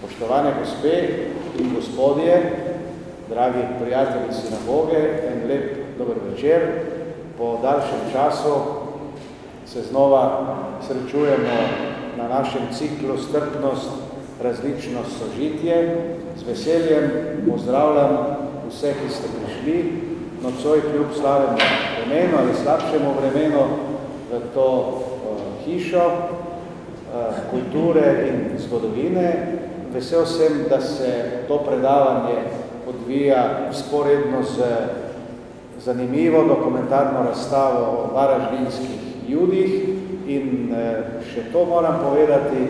Poštovane gospe in gospodje, dragi prijatelji sinagoge, en lep dober večer. Po daljšem času se znova srečujemo na našem ciklu strpnost, različnost, sožitje. Z veseljem pozdravljam vse, ki ste prišli nocoj kljub slavemu vremenu ali slabšemu vremenu v to uh, hišo uh, kulture in zgodovine. Vesel sem, da se to predavanje odvija sporedno z zanimivo dokumentarno razstavo o varaždinskih judih in uh, še to moram povedati,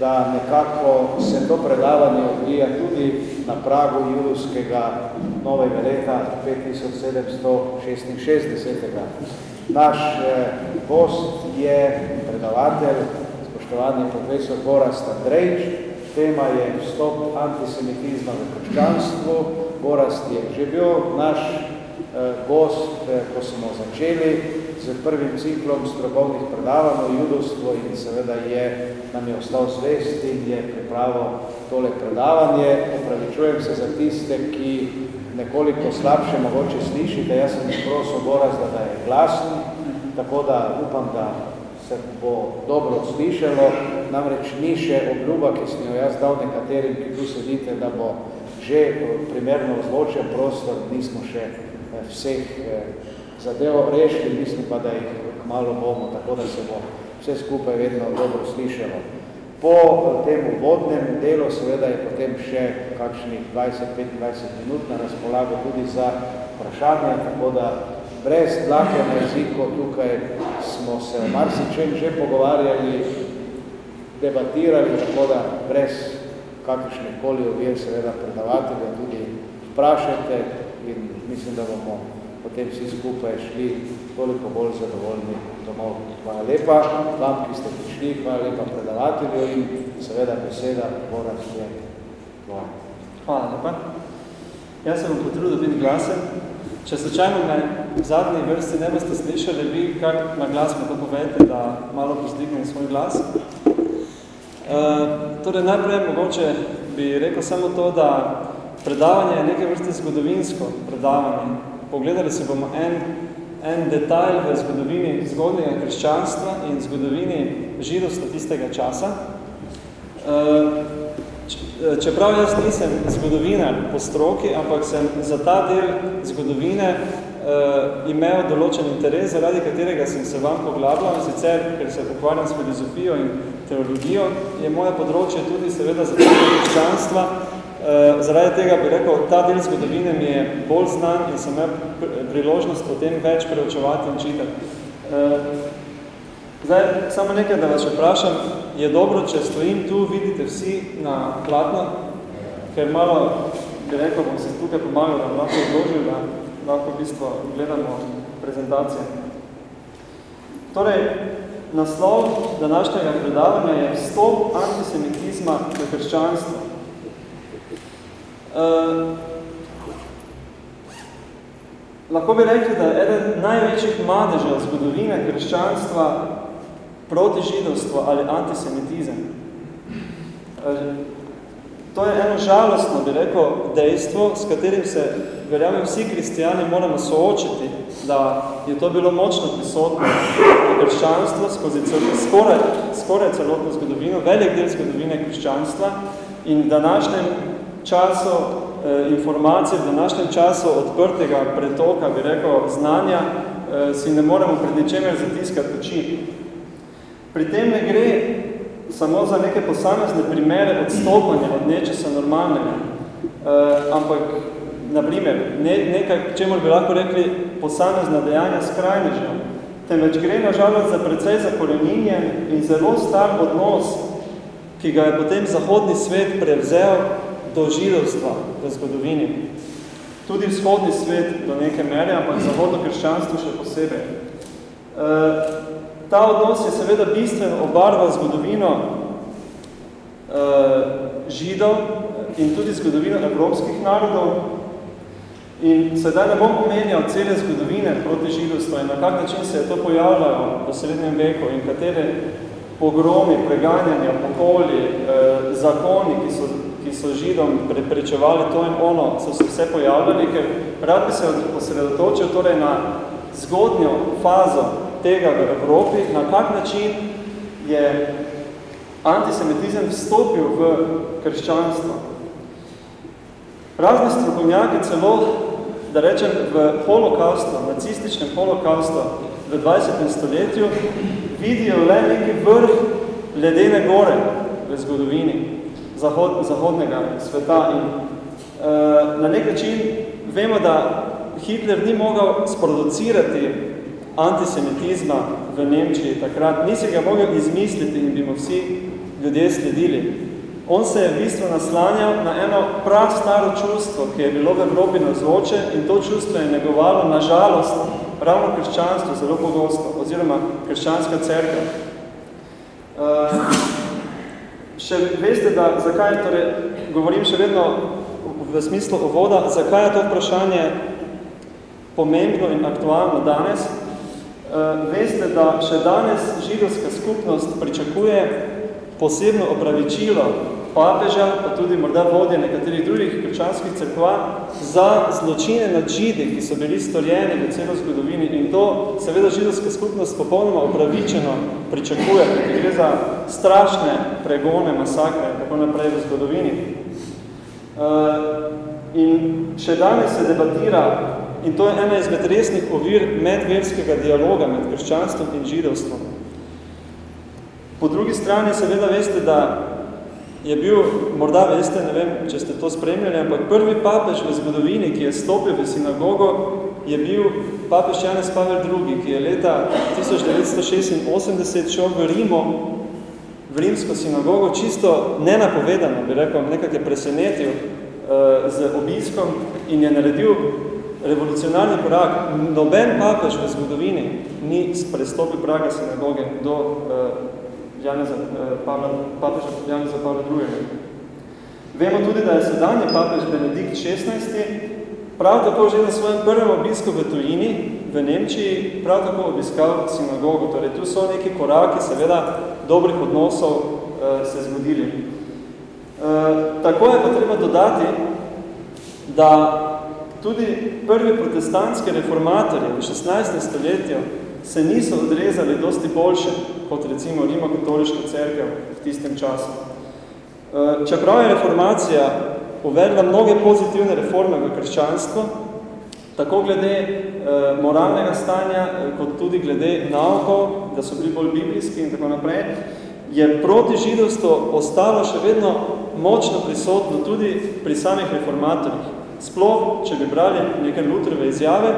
da nekako se to predavanje odvija tudi na pragu judovskega novega leta 5766. Naš eh, gost je predavatelj, spoštovani profesor Borast Andrejč. Tema je vstop antisemitizma v krščanstvu. Borast je že bil naš eh, gost, eh, ko smo začeli z prvim ciklom strokovnih predavanj o judovstvu in seveda je, nam je ostal zvest in je pripravil tole predavanje. Opravičujem se za tiste, ki nekoliko slabše mogoče slišite. Jaz sem prosil da, da je glasen, tako da upam, da se bo dobro slišalo. Namreč ni še obljuba, ki sem jo jaz dal nekaterim, ki tu sedite, da bo že primerno vzločen prostor, nismo še eh, vseh eh, zadevo rešili, mislim pa, da jih malo bomo, tako da se bo vse skupaj vedno dobro slišalo. Po tem uvodnem delu seveda je potem še kakšnih 20-25 minut na razpolago tudi za vprašanje, tako da brez dlake na jeziku tukaj smo se v marsičem že pogovarjali, debatirali, tako da brez kakršne koli ovir seveda predavatelja tudi vprašajte in mislim, da bomo potem vsi skupaj šli toliko bolj zadovoljni domov. Hvala lepa vam, ki ste prišli, hvala lepa predavatelju in seveda beseda Boras je tvoja. Hvala lepa. Jaz sem potrudil biti glasen. Če slučajno me v zadnji vrsti ne boste slišali, vi kar na glas me to povete, da malo pozdignem svoj glas. Uh, torej, najprej mogoče bi rekel samo to, da predavanje je nekaj vrste zgodovinsko predavanje, pogledali se bomo en, en detalj v zgodovini zgodnega krščanstva in zgodovini židovstva tistega časa. Eh, čeprav jaz nisem zgodovinar po stroki, ampak sem za ta del zgodovine uh, imel določen interes, zaradi katerega sem se vam poglabljal, sicer, ker se pokvarjam s filozofijo in teologijo, je moje področje tudi seveda za krščanstva, Eh, zaradi tega bi rekel, ta del zgodovine mi je bolj znan in sem imel priložnost potem več preučevati in čitati. Uh, zdaj, samo nekaj, da vas vprašam, je dobro, če stojim tu, vidite vsi na platno, ker malo, bi rekel, bom se tukaj pomagal, da lahko odložil, da lahko v bistvu gledamo prezentacije. Torej, naslov današnjega predavanja je vstop antisemitizma v krščanstvo. Uh, lahko bi rekli, da eden največjih madežev zgodovine krščanstva proti židovstvo ali antisemitizem. To je eno žalostno, bi rekel, dejstvo, s katerim se, verjamem, vsi kristijani moramo soočiti, da je to bilo močno prisotno v krščanstvo skozi skoraj, skoraj celotno zgodovino, velik del zgodovine krščanstva in današnjem času eh, informacij, v današnjem času odprtega pretoka, bi rekel, znanja, eh, si ne moremo pred ničemer zatiskati oči. Pri tem ne gre samo za neke posamezne primere odstopanja od nečesa normalnega, eh, ampak, na primer, ne, nekaj, čemu bi lahko rekli posamezna dejanja skrajnežja, temveč gre na žalost za precej zakoreninjen in zelo star odnos, ki ga je potem zahodni svet prevzel do židovstva v zgodovini. Tudi vzhodni svet do neke mere, ampak zahodno krščanstvo še posebej. E, ta odnos je seveda bistveno obarval zgodovino e, židov in tudi zgodovino evropskih narodov. In sedaj ne bom pomenjal cele zgodovine proti židovstva in na kak način se je to pojavljalo v srednjem veku in katere pogromi, preganjanja, pokoli, eh, zakoni, ki so, ki so židom preprečevali to in ono, so se vse pojavljali, ker rad bi se osredotočil torej na zgodnjo fazo tega v Evropi, na kak način je antisemitizem vstopil v krščanstvo. Razne strokovnjaki celo, da rečem, v holokaustu, nacističnem holokaustu v 20. stoletju vidijo le neki vrh ledene gore v zgodovini zahod, zahodnega sveta in uh, na nek način vemo, da Hitler ni mogel sproducirati antisemitizma v Nemčiji takrat, ni se ga mogel izmisliti in bi mu vsi ljudje sledili. On se je v bistvu naslanjal na eno prav staro čustvo, ki je bilo v Evropi nazvoče in to čustvo je negovalo, na žalost, ravno krščanstvo zelo pogosto, oziroma krščanska cerkev. Uh, še veste, da zakaj, torej, govorim še vedno v smislu ovoda, zakaj je to vprašanje pomembno in aktualno danes. Veste, da še danes židovska skupnost pričakuje posebno opravičilo papeža, pa tudi morda vodje nekaterih drugih krčanskih crkva, za zločine nad židi, ki so bili storjeni v celo zgodovini. In to seveda židovska skupnost popolnoma upravičeno pričakuje, ker gre za strašne pregone, masakre, tako naprej v zgodovini. In še danes se debatira, in to je ena izmed resnih ovir medverskega dialoga med krščanstvom in židovstvom. Po drugi strani seveda veste, da je bil, morda veste, ne vem, če ste to spremljali, ampak prvi papež v zgodovini, ki je stopil v sinagogo, je bil papež Janez Pavel II, ki je leta 1986 šel v Rimo, v rimsko sinagogo, čisto nenapovedano, bi rekel, nekak je presenetil uh, z obiskom in je naredil revolucionarni korak. Noben papež v zgodovini ni prestopil praga sinagoge do uh, Janeza, eh, Pavla, papeža Janeza Pavla II. Vemo tudi, da je sedanji papež Benedikt XVI prav tako že na svojem prvem obisku v tujini, v Nemčiji, prav tako obiskal sinagogo. Torej, tu so neki koraki, seveda, dobrih odnosov eh, se zgodili. Eh, tako je pa treba dodati, da tudi prvi protestantski reformatorji v 16. stoletju se niso odrezali dosti boljše kot recimo Rimo-katoliška cerkev v tistem času. Eh, čeprav je reformacija uvedla mnoge pozitivne reforme v krščanstvo, tako glede eh, moralnega stanja, eh, kot tudi glede naukov, da so bili bolj biblijski in tako naprej, je proti židovstvo ostalo še vedno močno prisotno tudi pri samih reformatorjih. Sploh, če bi brali neke Lutrove izjave,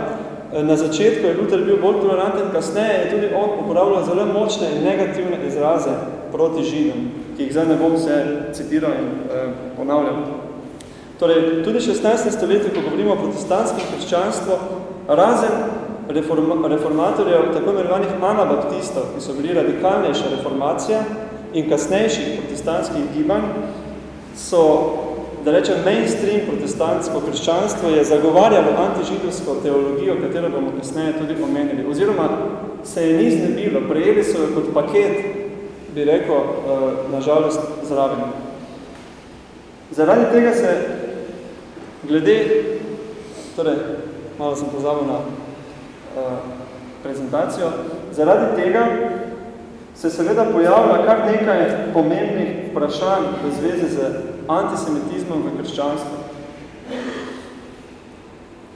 Eh, na začetku je Luther bil bolj toleranten, kasneje je tudi on uporabljal zelo močne in negativne izraze proti židom, ki jih zdaj ne bom se citiral in eh, ponavljal. Torej, tudi 16. stoletje, ko govorimo o protestantskem krščanstvu, razen reform, reformatorjev, tako imenovanih anabaptistov, ki so bili radikalnejša reformacija in kasnejših protestantskih gibanj, so da rečem, mainstream protestantsko krščanstvo je zagovarjalo antižidovsko teologijo, katero bomo kasneje tudi omenili. Oziroma se je ni znebilo, prejeli so jo kot paket, bi rekel, uh, nažalost, zraven. Zaradi tega se glede, torej, malo sem pozabil na uh, prezentacijo, zaradi tega se seveda pojavlja kar nekaj pomembnih vprašanj v zvezi z antisemitizmom v krščanstvu.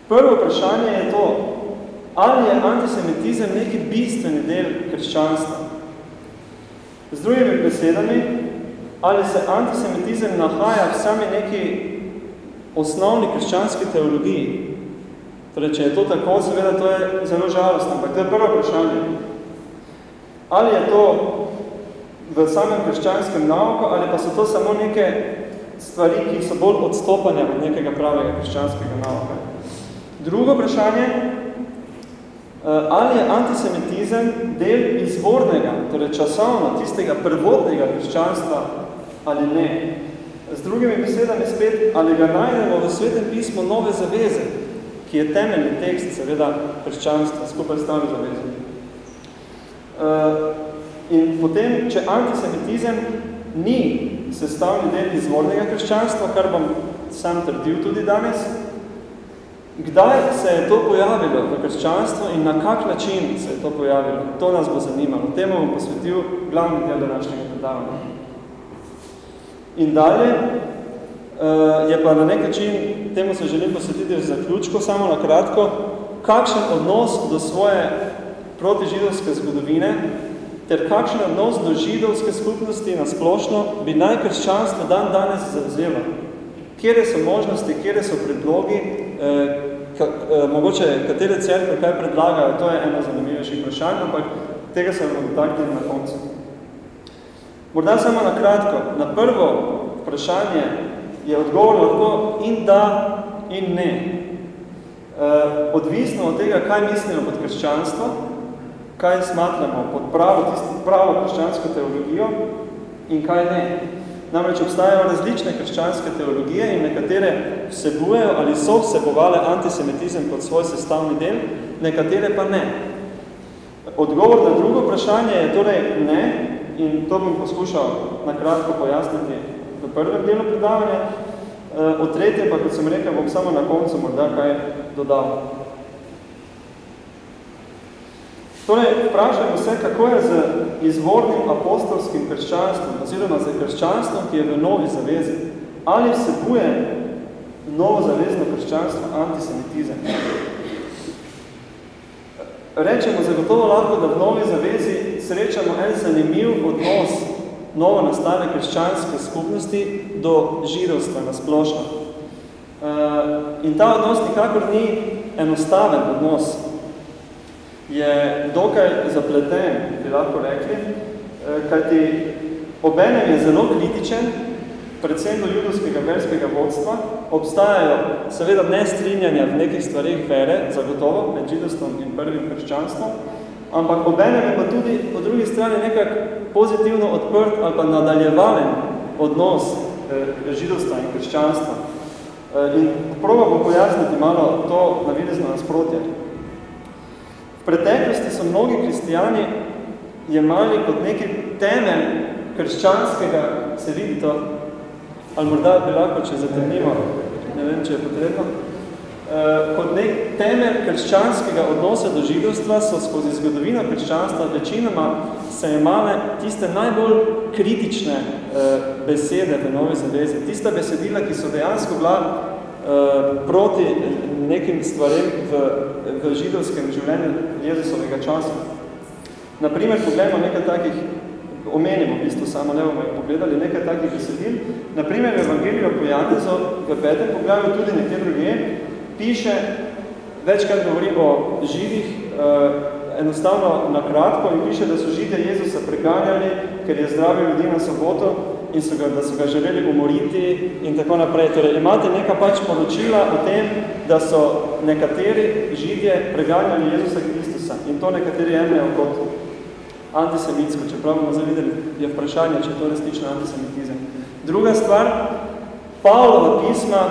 Prvo vprašanje je to, ali je antisemitizem neki bistveni del krščanstva. Z drugimi besedami, ali se antisemitizem nahaja v sami neki osnovni krščanski teologiji. Torej, če je to tako, seveda to je zelo žalostno, ampak to je prvo vprašanje ali je to v samem krščanskem nauku, ali pa so to samo neke stvari, ki so bolj odstopanja od nekega pravega krščanskega nauka. Drugo vprašanje, eh, ali je antisemitizem del izvornega, torej časovno, tistega prvotnega krščanstva ali ne. Z drugimi besedami spet, ali ga najdemo v svetem pismu nove zaveze, ki je temeljni tekst, seveda, krščanstva, skupaj s tami zavezami. Uh, In potem, če antisemitizem ni sestavni del izvornega krščanstva, kar bom sam trdil tudi danes, kdaj se je to pojavilo v krščanstvu in na kak način se je to pojavilo, to nas bo zanimalo. Temu bom posvetil glavni del današnjega predavanja. In dalje, uh, je pa na nek način, temu se želim posvetiti v zaključku, samo na kratko, kakšen odnos do svoje protižidovske zgodovine ter kakšen odnos do židovske skupnosti na splošno bi najkrščanstvo dan danes zavzelo. Kjere so možnosti, kjere so predlogi, eh, ka, eh, mogoče katere cerkve kaj predlagajo, to je eno zanimivejših vprašanj, ampak tega se bomo dotaknili na koncu. Morda samo na kratko, na prvo vprašanje je odgovor lahko in da in ne. Eh, odvisno od tega, kaj mislimo pod krščanstvo, kaj smatramo pod pravo, tisto pravo krščansko teologijo in kaj ne. Namreč obstajajo različne krščanske teologije in nekatere vsebujejo ali so vsebovale antisemitizem kot svoj sestavni del, nekatere pa ne. Odgovor na drugo vprašanje je torej ne in to bom poskušal na kratko pojasniti v prvem delu predavanja. Eh, o tretje pa, kot sem rekel, bom samo na koncu morda kaj dodal. Torej, vprašajmo se, kako je z izvornim apostolskim krščanstvom, oziroma z krščanstvom, ki je v novi zavezi. Ali vsebuje novo zavezno krščanstvo antisemitizem? Rečemo zagotovo lahko, da v novi zavezi srečamo en zanimiv odnos novo nastale krščanske skupnosti do židovstva na splošno. Eh, in ta odnos nikakor ni enostaven odnos, je dokaj zapleten, bi lahko rekli, eh, kajti obenem je zelo kritičen, predvsem do judovskega verskega vodstva, obstajajo seveda nestrinjanja v nekih stvarih vere, zagotovo, med židovstvom in prvim krščanstvom, ampak obenem je pa tudi po drugi strani nekak pozitivno odprt ali pa nadaljevalen odnos eh, židovstva in krščanstva. Eh, in proba bo pojasniti malo to navidezno nasprotje. V preteklosti so mnogi kristijani jemali kot neki temelj krščanskega, se vidi to, ali morda bi lahko, če zatemnimo, ne vem, če je potrebno, eh, kot nek temelj krščanskega odnosa do židovstva so skozi zgodovino krščanstva večinoma se jemale tiste najbolj kritične eh, besede v Novi zavezi, tista besedila, ki so dejansko bila proti nekim stvarem v, v židovskem življenju Jezusovega časa. Naprimer, pogledamo nekaj takih, omenimo v bistvu samo, ne bomo pogledali, nekaj takih besedil. Naprimer, v Evangeliju po Janezu, v petem pogledu, tudi nekje druge, piše, večkrat govori o židih, eh, enostavno na kratko in piše, da so žide Jezusa preganjali, ker je zdravil ljudi na soboto in so ga, da so ga želeli umoriti in tako naprej. Torej, imate neka pač poročila o tem, da so nekateri židje preganjali Jezusa Kristusa in to nekateri jemljajo kot antisemitsko, čeprav bomo zavideli, je vprašanje, če to resnično antisemitizem. Druga stvar, Pavlova pisma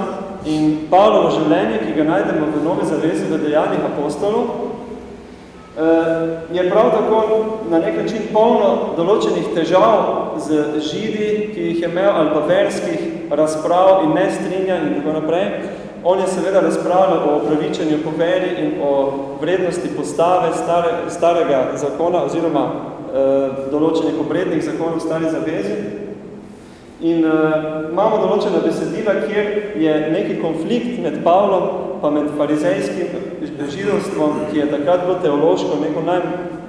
in Pavlovo življenje, ki ga najdemo v Nove zavezi v dejanjih apostolov, je prav tako na nek način polno določenih težav z židi, ki jih je imel, ali pa verskih razprav in nestrinja in tako naprej. On je seveda razpravljal o opravičenju po veri in o vrednosti postave stare, starega zakona oziroma eh, določenih obrednih zakonov stari zavezi. In uh, imamo določena besedila, kjer je neki konflikt med Pavlom pa med farizejskim židovstvom, ki je takrat bilo teološko neko naj,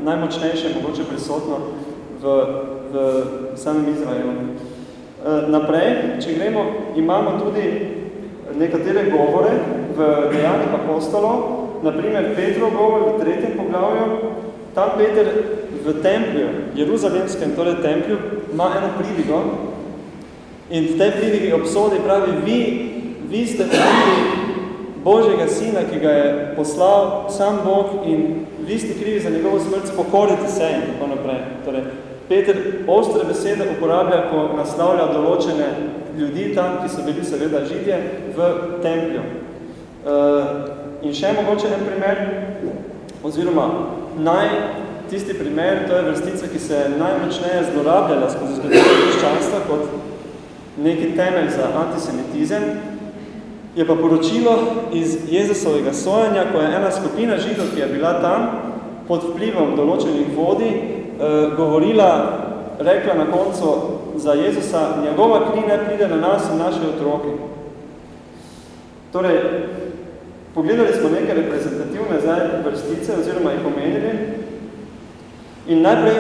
najmočnejše, mogoče prisotno v, v samem Izraelu. Uh, naprej, če gremo, imamo tudi nekatere govore v dejanjih apostolov, naprimer Petrov govor v tretjem poglavju, tam Peter v templju, Jeruzalemskem, torej templju, ima eno pridigo, In v tej pridigi obsodi pravi, vi, vi ste krivi Božjega sina, ki ga je poslal sam Bog in vi ste krivi za njegovo smrt, pokorite se in tako naprej. Torej, Peter ostre besede uporablja, ko naslavlja določene ljudi tam, ki so bili seveda židje, v templju. Uh, in še mogoče en primer, oziroma naj tisti primer, to je vrstica, ki se je najmočneje zlorabljala skozi zgodovino krščanstva kot neki temelj za antisemitizem, je pa poročilo iz Jezusovega sojanja, ko je ena skupina židov, ki je bila tam pod vplivom določenih vodi, eh, govorila, rekla na koncu za Jezusa, njegova kri ne pride na nas in naše otroke. Torej, pogledali smo neke reprezentativne zdaj vrstice oziroma jih omenili in najprej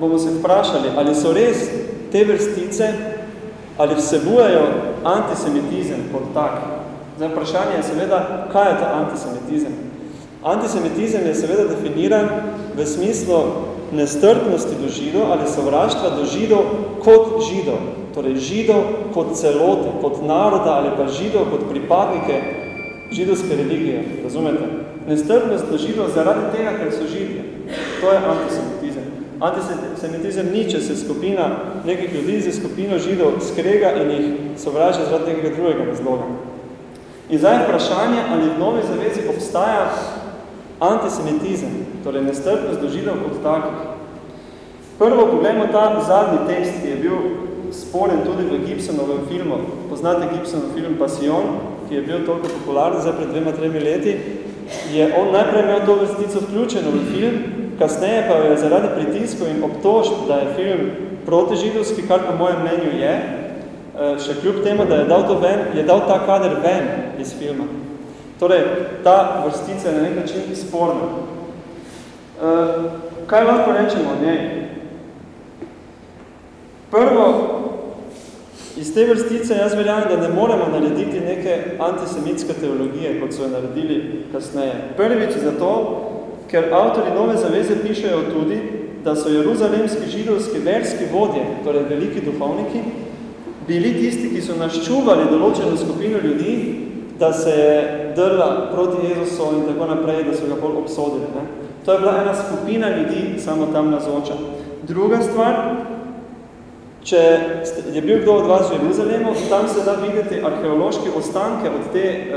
bomo se vprašali, ali so res te vrstice, ali vsebujejo antisemitizem kot tak. Zdaj, vprašanje je seveda, kaj je ta antisemitizem? Antisemitizem je seveda definiran v smislu nestrpnosti do židov ali sovraštva do židov kot židov. Torej židov kot celote, kot naroda ali pa židov kot pripadnike židovske religije, razumete? Nestrpnost do židov zaradi tega, ker so židje. To je antisemitizem. Antisemitizem ni, če se skupina nekih ljudi za skupino židov skrega in jih sovraža zaradi nekega drugega razloga. In zdaj vprašanje, ali v novi zavezi obstaja antisemitizem, torej nestrpnost do židov kot takih. Prvo pogledamo ta zadnji tekst, ki je bil sporen tudi v Gibsonovem filmu. Poznate Gibsonov film Passion? ki je bil toliko popularen zdaj pred dvema, tremi leti, je on najprej imel to vrstico vključeno v film, kasneje pa je zaradi pritiskov in obtožb, da je film protižidovski, kar po mojem mnenju je, eh, še kljub temu, da je dal, to ven, je dal ta kader ven iz filma. Torej, ta vrstica je na nek način sporna. Eh, kaj lahko rečemo o njej? Prvo, Iz te vrstice jaz verjamem, da ne moremo narediti neke antisemitske teologije, kot so jo naredili kasneje. Prvič zato, ker avtori Nove zaveze pišejo tudi, da so jeruzalemski židovski verski vodje, torej veliki duhovniki, bili tisti, ki so naščuvali določeno skupino ljudi, da se je drla proti Jezusu in tako naprej, da so ga bolj obsodili. Ne? To je bila ena skupina ljudi, samo tam nazoča. Druga stvar, Če je bil kdo od vas v Jeruzalemu, tam se da videti arheološke ostanke od te eh,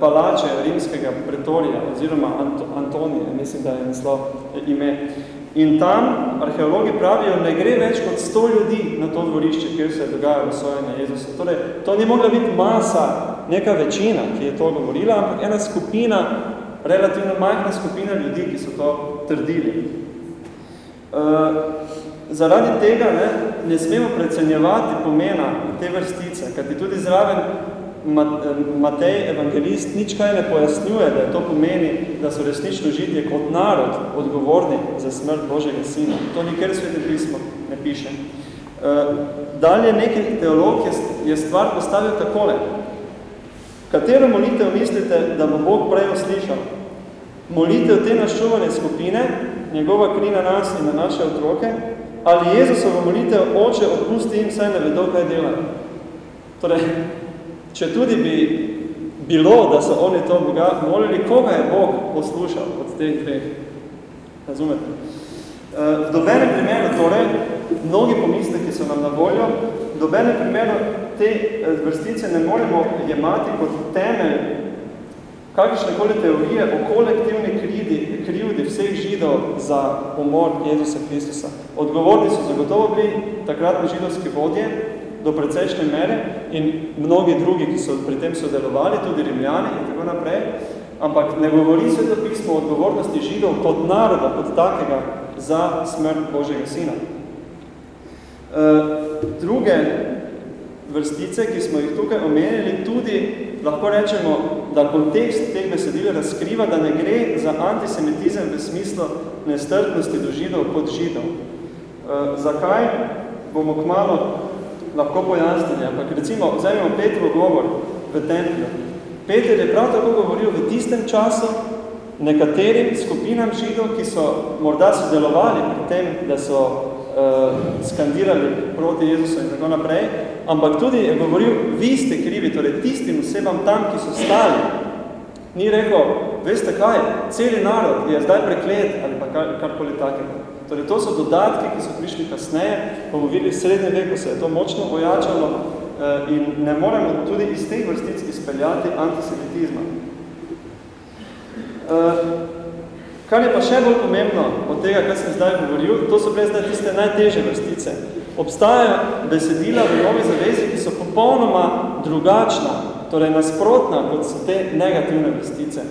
palače rimskega pretorija, oziroma Ant Antonije, mislim, da je naslov ime. In tam arheologi pravijo, ne gre več kot sto ljudi na to dvorišče, kjer se je dogajalo sojenje Jezusa. Torej, to ni mogla biti masa, neka večina, ki je to govorila, ampak ena skupina, relativno majhna skupina ljudi, ki so to trdili. Uh, zaradi tega ne, ne smemo precenjevati pomena te vrstice, kajti tudi zraven Matej, evangelist, nič kaj ne pojasnjuje, da je to pomeni, da so resnično židje kot narod odgovorni za smrt Božjega sina. To nikjer svete pismo ne piše. Eh, dalje neki teolog je stvar postavil takole. Katero molitev mislite, da bo Bog prej oslišal? Molitev te naščuvane skupine, njegova kri na nas in na naše otroke, ali Jezusovo molitev oče odpusti jim, saj ne vedo, kaj dela. Torej, če tudi bi bilo, da so oni to Boga molili, koga je Bog poslušal od teh dveh? Razumete? Eh, v dobenem primeru, torej, mnogi pomisleki so nam na voljo, v dobenem primeru te eh, vrstice ne moremo jemati kot temelj kakršne koli teorije o kolektivni krivdi, krivdi vseh židov za umor Jezusa Kristusa. Odgovorni so zagotovo bili takratni židovski vodje do precejšnje mere in mnogi drugi, ki so pri tem sodelovali, tudi rimljani in tako naprej, ampak ne govori se to pismo o odgovornosti židov kot naroda, kot takega za smrt Božjega sina. E, druge vrstice, ki smo jih tukaj omenili, tudi lahko rečemo, da kontekst teh besedil razkriva, da ne gre za antisemitizem v smislu nestrpnosti do židov kot židov. E, zakaj? Bomo kmalo lahko pojasnili, ampak recimo vzemimo Petrov govor v templju. Peter je prav tako govoril v tistem času nekaterim skupinam židov, ki so morda sodelovali pri tem, da so uh, skandirali proti Jezusu in tako naprej, ampak tudi je govoril, vi ste krivi, torej tistim osebam tam, ki so stali. Ni rekel, veste kaj, celi narod je zdaj preklet ali pa kar, karkoli takega. Torej, to so dodatki, ki so prišli kasneje, bomo videli v srednjem veku, se je to močno ojačalo uh, in ne moremo tudi iz teh vrstic izpeljati antisemitizma. Uh, Kar je pa še bolj pomembno od tega, kar sem zdaj govoril, to so bile zdaj tiste najteže vrstice. Obstajajo besedila v novi zavezi, ki so popolnoma drugačna, torej nasprotna, kot so te negativne vrstice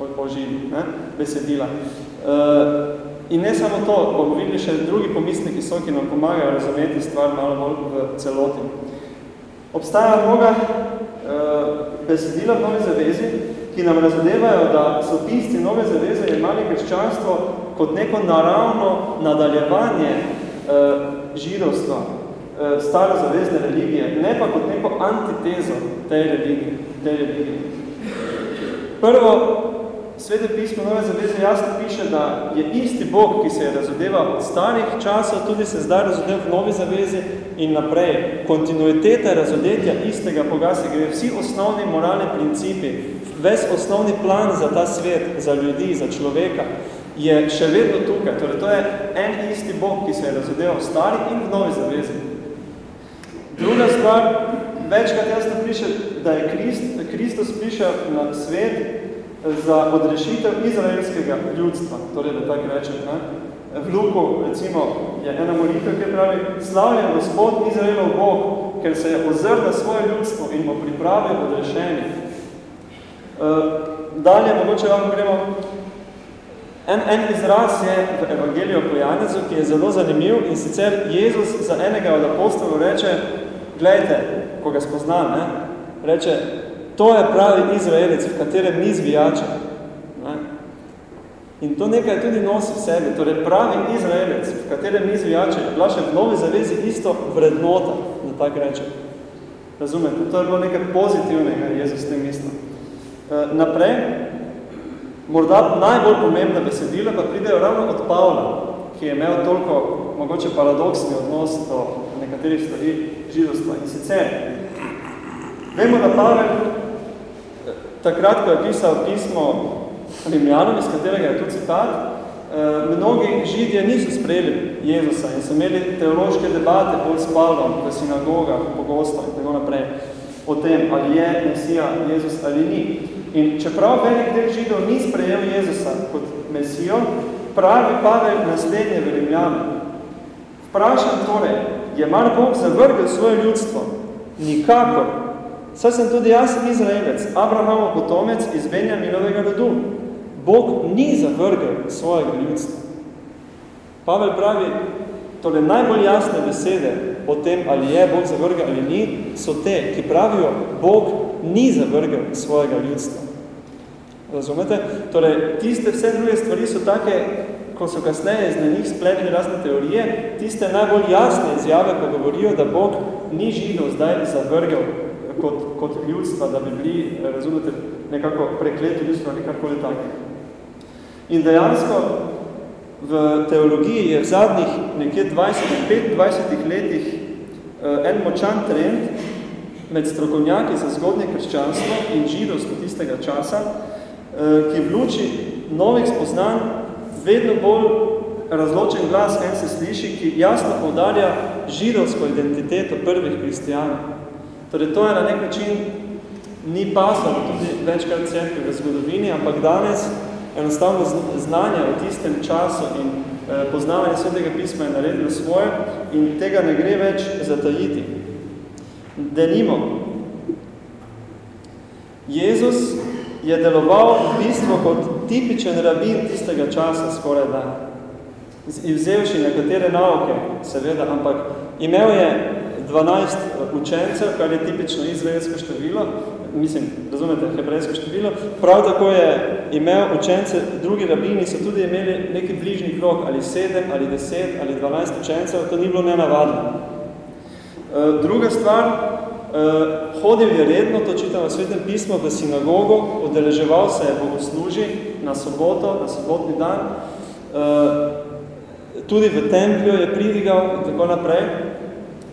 o, o živi, ne? besedila. Uh, in ne samo to, bomo videli še drugi pomisliki so, ki nam pomagajo razumeti stvar malo bolj v celoti. Obstaja mnoga uh, besedila v novi zavezi, ki nam razodevajo, da so pisci nove zaveze imali krščanstvo kot neko naravno nadaljevanje eh, židovstva, eh, staro zavezne religije, ne pa kot neko antitezo tej religiji. Tej religiji. Prvo, Svete pismo Nove zaveze jasno piše, da je isti Bog, ki se je razodeval od starih časov, tudi se zdaj razodev v Novi zavezi in naprej. Kontinuiteta razodetja istega Boga se gre vsi osnovni moralni principi, ves osnovni plan za ta svet, za ljudi, za človeka, je še vedno tukaj. Torej, to je en isti Bog, ki se je razodeval v stari in v novi zavezi. Druga stvar, večkrat jasno piše, da je Krist, Kristus piše na svet za odrešitev izraelskega ljudstva. Torej, da tako rečem, ne? v Luku, recimo, je ena molitev, ki pravi, slavljen Gospod Izraelov Bog, ker se je ozrl na svoje ljudstvo in mu pripravil odrešenje. Uh, dalje, mogoče vam gremo, en, en izraz je v Evangeliju po Janezu, ki je zelo zanimiv in sicer Jezus za enega od apostolov reče, gledajte, ko ga spozna, ne, reče, to je pravi Izraelec, v katerem ni zvijača. Ne. In to nekaj tudi nosi v sebi, torej pravi Izraelec, v katerem ni zvijača, je bila še v novi zavezi isto vrednota, da tako reče. Razumete, to je bilo nekaj pozitivnega, Jezus s tem mislim. Eh, naprej, morda najbolj pomembna besedila pa pridejo ravno od Pavla, ki je imel toliko mogoče paradoksni odnos do nekaterih stvari židovstva. In sicer, vemo, da Pavel eh, takrat, ko je pisal pismo Rimljanom, iz katerega je tu citat, eh, mnogi židje niso sprejeli Jezusa in so imeli teološke debate bolj s Pavlom v sinagogah, pogosto in tako naprej o tem, ali je Mesija Jezus ali ni. In čeprav velik del židov ni sprejel Jezusa kot Mesijo, pravi Pavel naslednje v Rimljanu. Vprašam torej, je mar Bog zavrgel svoje ljudstvo? Nikakor. Saj sem tudi jaz Izraelec, Abrahamov potomec iz Benjaminovega rodu. Bog ni zavrgel svojega ljudstva. Pavel pravi, torej najbolj jasne besede o tem, ali je Bog zavrgel ali ni, so te, ki pravijo, Bog ni zavrgel svojega ljudstva. Razumete? Torej, tiste vse druge stvari so take, ko so kasneje iz njih spletili razne teorije, tiste najbolj jasne izjave, ko govorijo, da Bog ni židov zdaj zavrgel kot, kot ljudstva, da bi bili, razumete, nekako prekleti ljudstva, nekakoli take. In dejansko v teologiji je v zadnjih nekje 20-25 letih eh, en močan trend, med strokovnjaki za zgodnje krščanstvo in židovstvo tistega časa, eh, ki v luči novih spoznanj vedno bolj razločen glas en se sliši, ki jasno povdarja židovsko identiteto prvih kristijanov. Torej, to je na nek način ni pasalo tudi večkrat cerkve v zgodovini, ampak danes enostavno znanje o tistem času in eh, poznavanje svetega pisma je naredilo svoje in tega ne gre več zatajiti. Denimo, Jezus je deloval v bistvu kot tipičen rabin tistega časa skoraj da. Vzevši nekatere nauke, seveda, ampak imel je 12 učencev, kar je tipično izraelsko število, mislim, razumete, hebrejsko število, prav tako je imel učence, drugi rabini so tudi imeli neki bližnji krok, ali 7, ali 10, ali 12 učencev, to ni bilo nenavadno. Eh, druga stvar, uh, hodil je redno, to čitam v svetem pismu, v sinagogo, odeleževal se je bogosluži na soboto, na sobotni dan, uh, tudi v templju je pridigal in tako naprej,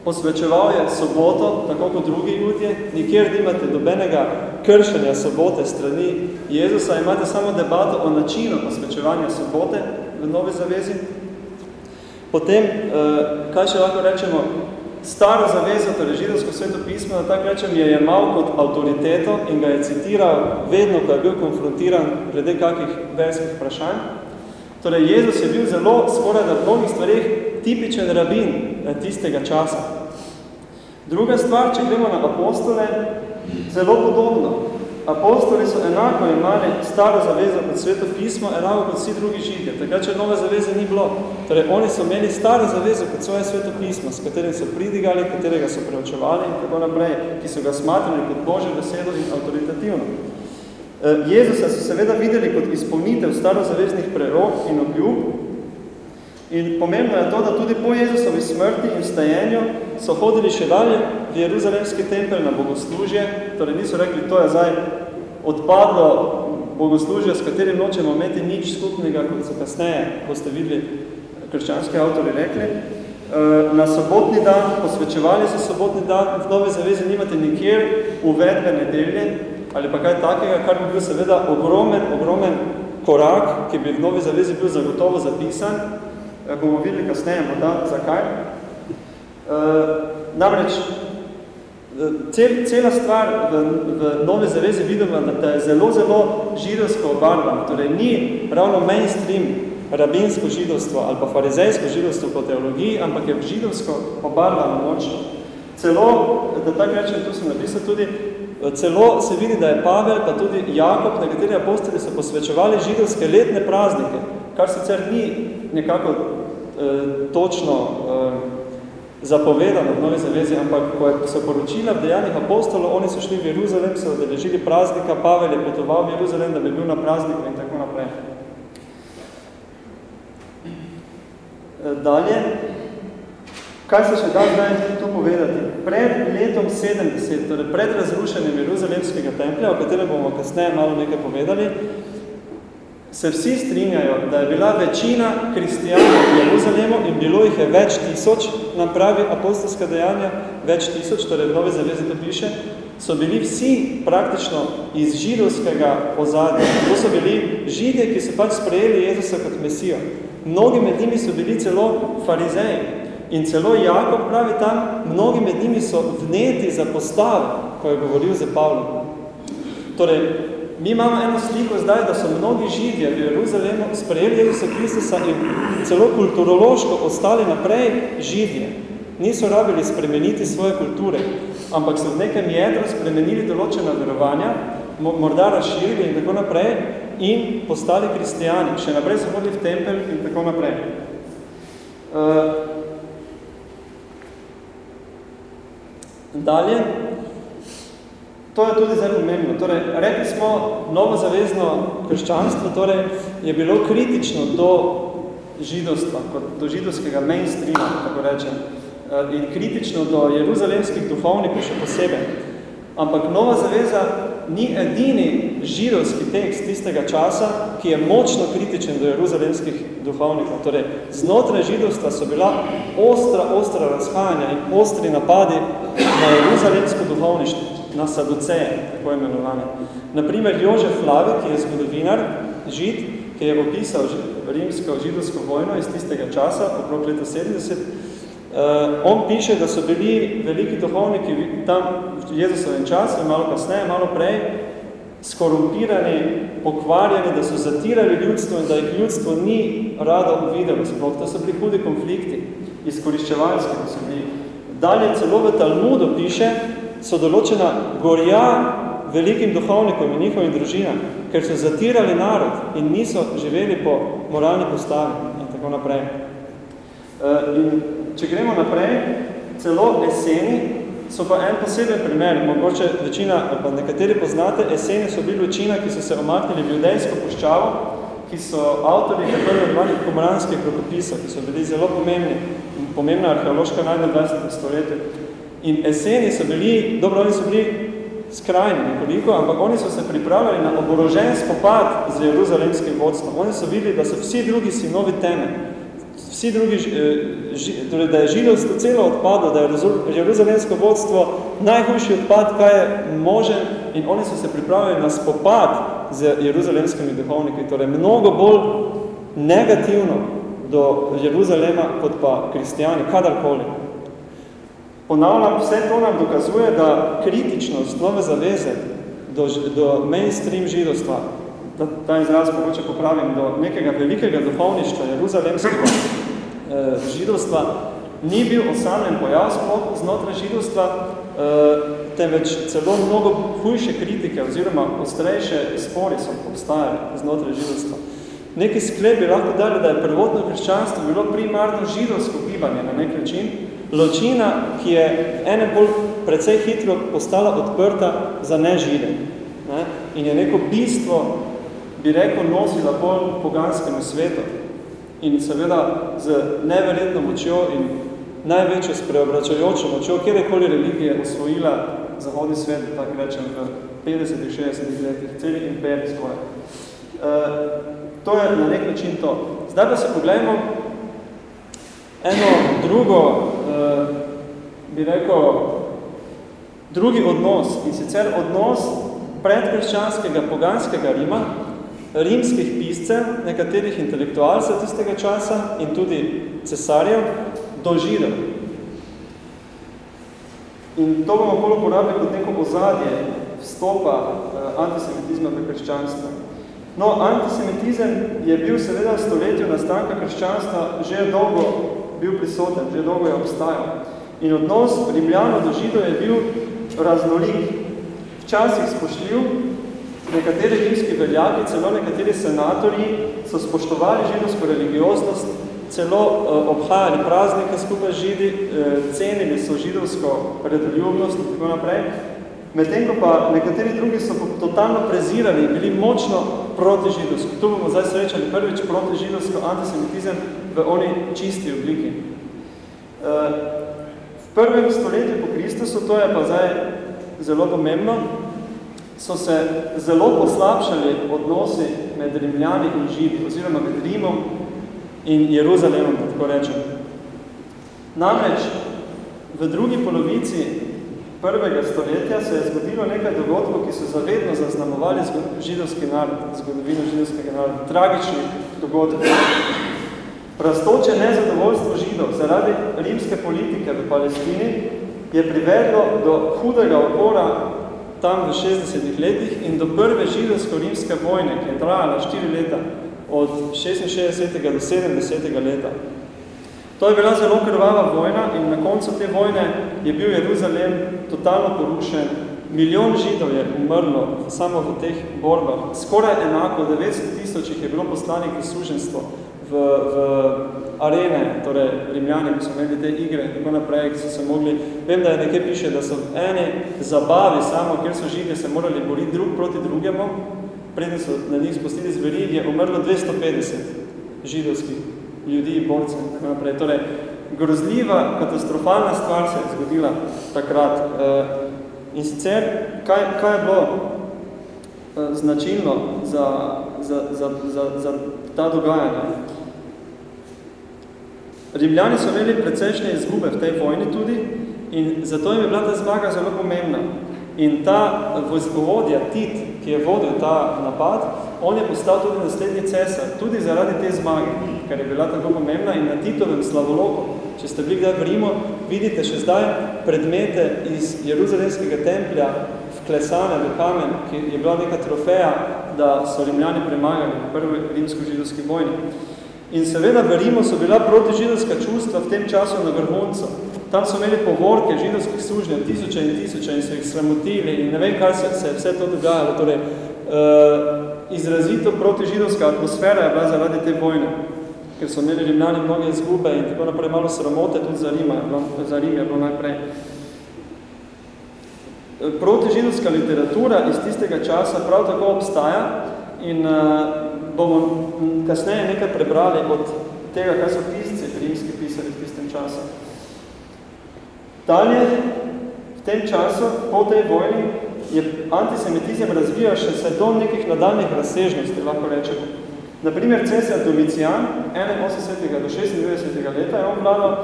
posvečeval je soboto, tako kot drugi ljudje, nikjer nimate dobenega kršenja sobote strani Jezusa, imate samo debato o načinu posvečevanja sobote v Novi zavezi. Potem, kaj še lahko rečemo, staro zavezo, torej židovsko sveto pismo, da tak rečem, je jemal kot avtoriteto in ga je citiral vedno, ko je bil konfrontiran glede kakih verskih vprašanj. Torej, Jezus je bil zelo skoraj na mnogih stvarih tipičen rabin eh, tistega časa. Druga stvar, če gremo na apostole, zelo podobno. Apostoli so enako imeli staro zavezo kot sveto pismo, enako kot vsi drugi židje. Takrat, če nove zaveze ni bilo. Torej, oni so imeli staro zavezo kot svoje sveto pismo, s katerim so pridigali, katerega so preučevali in tako naprej, ki so ga smatrali kot Božje besedo in avtoritativno. E, Jezusa so seveda videli kot izpolnitev starozaveznih prerok in obljub, In pomembno je to, da tudi po Jezusovi smrti in stajenju so hodili še dalje v Jeruzalemski tempel na bogoslužje, torej niso rekli, to je zdaj odpadlo bogoslužje, s katerim nočemo imeti nič skupnega, kot so kasneje, ko ste videli krščanski avtori rekli. E, na sobotni dan, posvečevali se sobotni dan, v Nove zavezi nimate nikjer uvedbe nedelje ali pa kaj takega, kar bi bil seveda ogromen, ogromen korak, ki bi v Novi zavezi bil zagotovo zapisan, bomo videli kasneje, morda zakaj. Uh, namreč, eh, cel, cela stvar v, v Nove zaveze vidimo, da je zelo, zelo židovsko obarvano. Torej, ni ravno mainstream rabinsko židovstvo ali pa farizejsko židovstvo po teologiji, ampak je židovsko obarvano močno. Celo, da tak rečem, tu sem napisal tudi, celo se vidi, da je Pavel, pa tudi Jakob, nekateri apostoli so posvečevali židovske letne praznike, kar sicer ni nekako eh, točno eh, zapovedano v Novi zavezi, ampak ko se poročila v dejanjih apostolov, oni so šli v Jeruzalem, se odeležili praznika, Pavel je potoval v Jeruzalem, da bi bil na prazniku in tako naprej. Eh, dalje, kaj se še da zdaj tu povedati? Pred letom 70, torej pred razrušenjem Jeruzalemskega templja, o katerem bomo kasneje malo nekaj povedali, se vsi strinjajo, da je bila večina kristijanov v Jeruzalemu in bilo jih je več tisoč, nam pravi apostolska dejanja, več tisoč, torej v Nove zaveze to piše, so bili vsi praktično iz židovskega ozadja. To so bili židje, ki so pač sprejeli Jezusa kot Mesijo. Mnogi med njimi so bili celo farizeji. In celo Jakob pravi tam, mnogi med njimi so vneti za postav, ko je govoril za Pavlom. Torej, mi imamo eno sliko zdaj, da so mnogi židje v Jeruzalemu sprejeli Jezusa Kristusa in celo kulturološko ostali naprej židje. Niso rabili spremeniti svoje kulture, ampak so v nekem jedru spremenili določena verovanja, morda razširili in tako naprej in postali kristijani. Še naprej so hodili v tempel in tako naprej. Uh, dalje, To je tudi zelo pomembno. Torej, rekli smo, novozavezno krščanstvo torej, je bilo kritično do židovstva, kot do židovskega mainstreama, tako rečem, eh, in kritično do jeruzalemskih duhovnikov še posebej. Ampak Nova zaveza ni edini židovski tekst tistega časa, ki je močno kritičen do jeruzalemskih duhovnikov. Torej, znotraj židovstva so bila ostra, ostra razhajanja in ostri napadi na jeruzalemsko duhovništvo na Saduceje, tako imenovane. Naprimer, Jožef Flavi, ki je zgodovinar, žid, ki je opisal rimsko židovsko vojno iz tistega časa, okrog leta 70, uh, eh, on piše, da so bili veliki duhovniki tam v Jezusovem času, malo kasneje, malo prej, skorumpirani, pokvarjeni, da so zatirali ljudstvo in da jih ljudstvo ni rado uvidelo sploh. To so bili hudi konflikti, izkoriščevalski, da so bili. Dalje celo v Talmudu piše, so določena gorja velikim duhovnikom in njihovim družinam, ker so zatirali narod in niso živeli po moralni postavi in tako naprej. Eh, in če gremo naprej, celo eseni so pa en poseben primer, mogoče večina, pa nekateri poznate, eseni so bili večina, ki so se omaknili v judejsko puščavo, ki so avtori tako imenovanih komoranskih rokopisov, ki so bili zelo pomembni, pomembna arheološka najde 20. stoletja. In eseni so bili, dobro, oni so bili skrajni nekoliko, ampak oni so se pripravljali na oborožen spopad z jeruzalemskim vodstvom. Oni so videli, da so vsi drugi sinovi teme, vsi drugi, eh, torej, da je židovstvo celo odpadlo, da je jeruzalemsko vodstvo najhujši odpad, kaj je možen in oni so se pripravljali na spopad z jeruzalemskimi duhovniki, torej mnogo bolj negativno do Jeruzalema kot pa kristijani, kadarkoli. Ponavljam, vse to nam dokazuje, da kritičnost nove zaveze do, do mainstream židovstva da ta izraz mogoče popravim, do nekega velikega duhovništva jeruzalemskega eh, židovstva, ni bil osamljen pojav znotraj židovstva, eh, temveč celo mnogo hujše kritike oziroma ostrejše spori so obstajali znotraj židovstva. Neki sklep bi lahko dali, da je prvotno krščanstvo bilo primarno židovsko gibanje na nek način, ločina, ki je enem bolj precej hitro postala odprta za nežide. Ne? In je neko bistvo, bi rekel, nosila bolj poganskemu svetu. In seveda z neverjetno močjo in največjo spreobračajočo močjo, kjerkoli religije osvojila zahodni svet, tako rečem, v 50-ih, 60-ih letih, celi imperij skoraj. E, to je na nek način to. Zdaj pa se pogledamo eno drugo, e, bi rekel, drugi odnos, in sicer odnos predkrščanskega poganskega Rima, rimskih piscev, nekaterih intelektualcev tistega časa in tudi cesarjev, do židov. In to bomo bolj uporabili kot neko ozadje vstopa uh, antisemitizma v krščanstvo. No, antisemitizem je bil seveda v stoletju nastanka krščanstva že dolgo bil prisoten, že dolgo je obstajal. In odnos Rimljano do židov je bil raznolik. Včasih spoštljiv, nekateri rimski veljaki, celo nekateri senatorji so spoštovali židovsko religioznost, celo uh, obhajali praznike skupaj židi, uh, cenili so židovsko redoljubnost in tako naprej. Medtem ko pa nekateri drugi so totalno prezirali in bili močno proti židovsko. Tu bomo zdaj srečali prvič proti židovsko antisemitizem v oni čisti obliki. Uh, v prvem stoletju po Kristusu, to je pa zdaj zelo pomembno, so se zelo poslabšali odnosi med Rimljani in Židi, oziroma med Rimom in Jeruzalemom, tako rečem. Namreč v drugi polovici prvega stoletja se je zgodilo nekaj dogodkov, ki so zavedno zaznamovali židovski narod, zgodovino židovskega naroda, tragični dogodki. Rastoče nezadovoljstvo židov zaradi rimske politike v Palestini je privedlo do hudega opora tam v 60 letih in do prve židovsko-rimske vojne, ki je trajala 4 leta, od 66. do 70. leta. To je bila zelo krvava vojna in na koncu te vojne je bil Jeruzalem totalno porušen. Milijon židov je umrlo samo v teh borbah. Skoraj enako, 900 tisoč jih je bilo poslanih v služenstvo v, v arene, torej Rimljani, ki so imeli te igre in tako naprej, ki so se mogli, vem, da je nekaj piše, da so v eni zabavi samo, kjer so židje se morali boriti drug proti drugemu, preden so na njih spustili zveri, je umrlo 250 židovskih ljudi, borcev in tako naprej. Torej, grozljiva, katastrofalna stvar se je zgodila takrat. Eh, in sicer, kaj, kaj je bilo eh, značilno za, za, za, za, za ta dogajanja? Rimljani so imeli precejšnje izgube v tej vojni tudi in zato jim je bila ta zmaga zelo pomembna. In ta vojskovodja Tit, ki je vodil ta napad, on je postal tudi naslednji cesar, tudi zaradi te zmage, ker je bila tako pomembna in na Titovem slavoloku, če ste bili kdaj v Rimu, vidite še zdaj predmete iz Jeruzalemskega templja vklesane v kamen, ki je bila neka trofeja, da so Rimljani premagali v prvi rimsko-židovski vojni. In seveda v Rimu so bila protižidovska čustva v tem času na vrhuncu. Tam so imeli povorke židovskih služnjev, tisoče in tisoče in so jih sramotili in ne vem, kaj se, se vse to dogajalo. Torej, uh, izrazito protižidovska atmosfera je bila zaradi te vojne, ker so imeli rimljani mnoge izgube in tako naprej malo sramote tudi za, Rima, za Rim je bilo najprej. Protižidovska literatura iz tistega časa prav tako obstaja in uh, bomo kasneje nekaj prebrali od tega, kaj so pisci, rimski pisali v tistem času. Dalje, v tem času, po tej vojni, je antisemitizem razvijal še se do nekih nadaljnih razsežnosti, lahko rečemo. Naprimer, cesar Domician, 81. do 96. leta, je on vladal,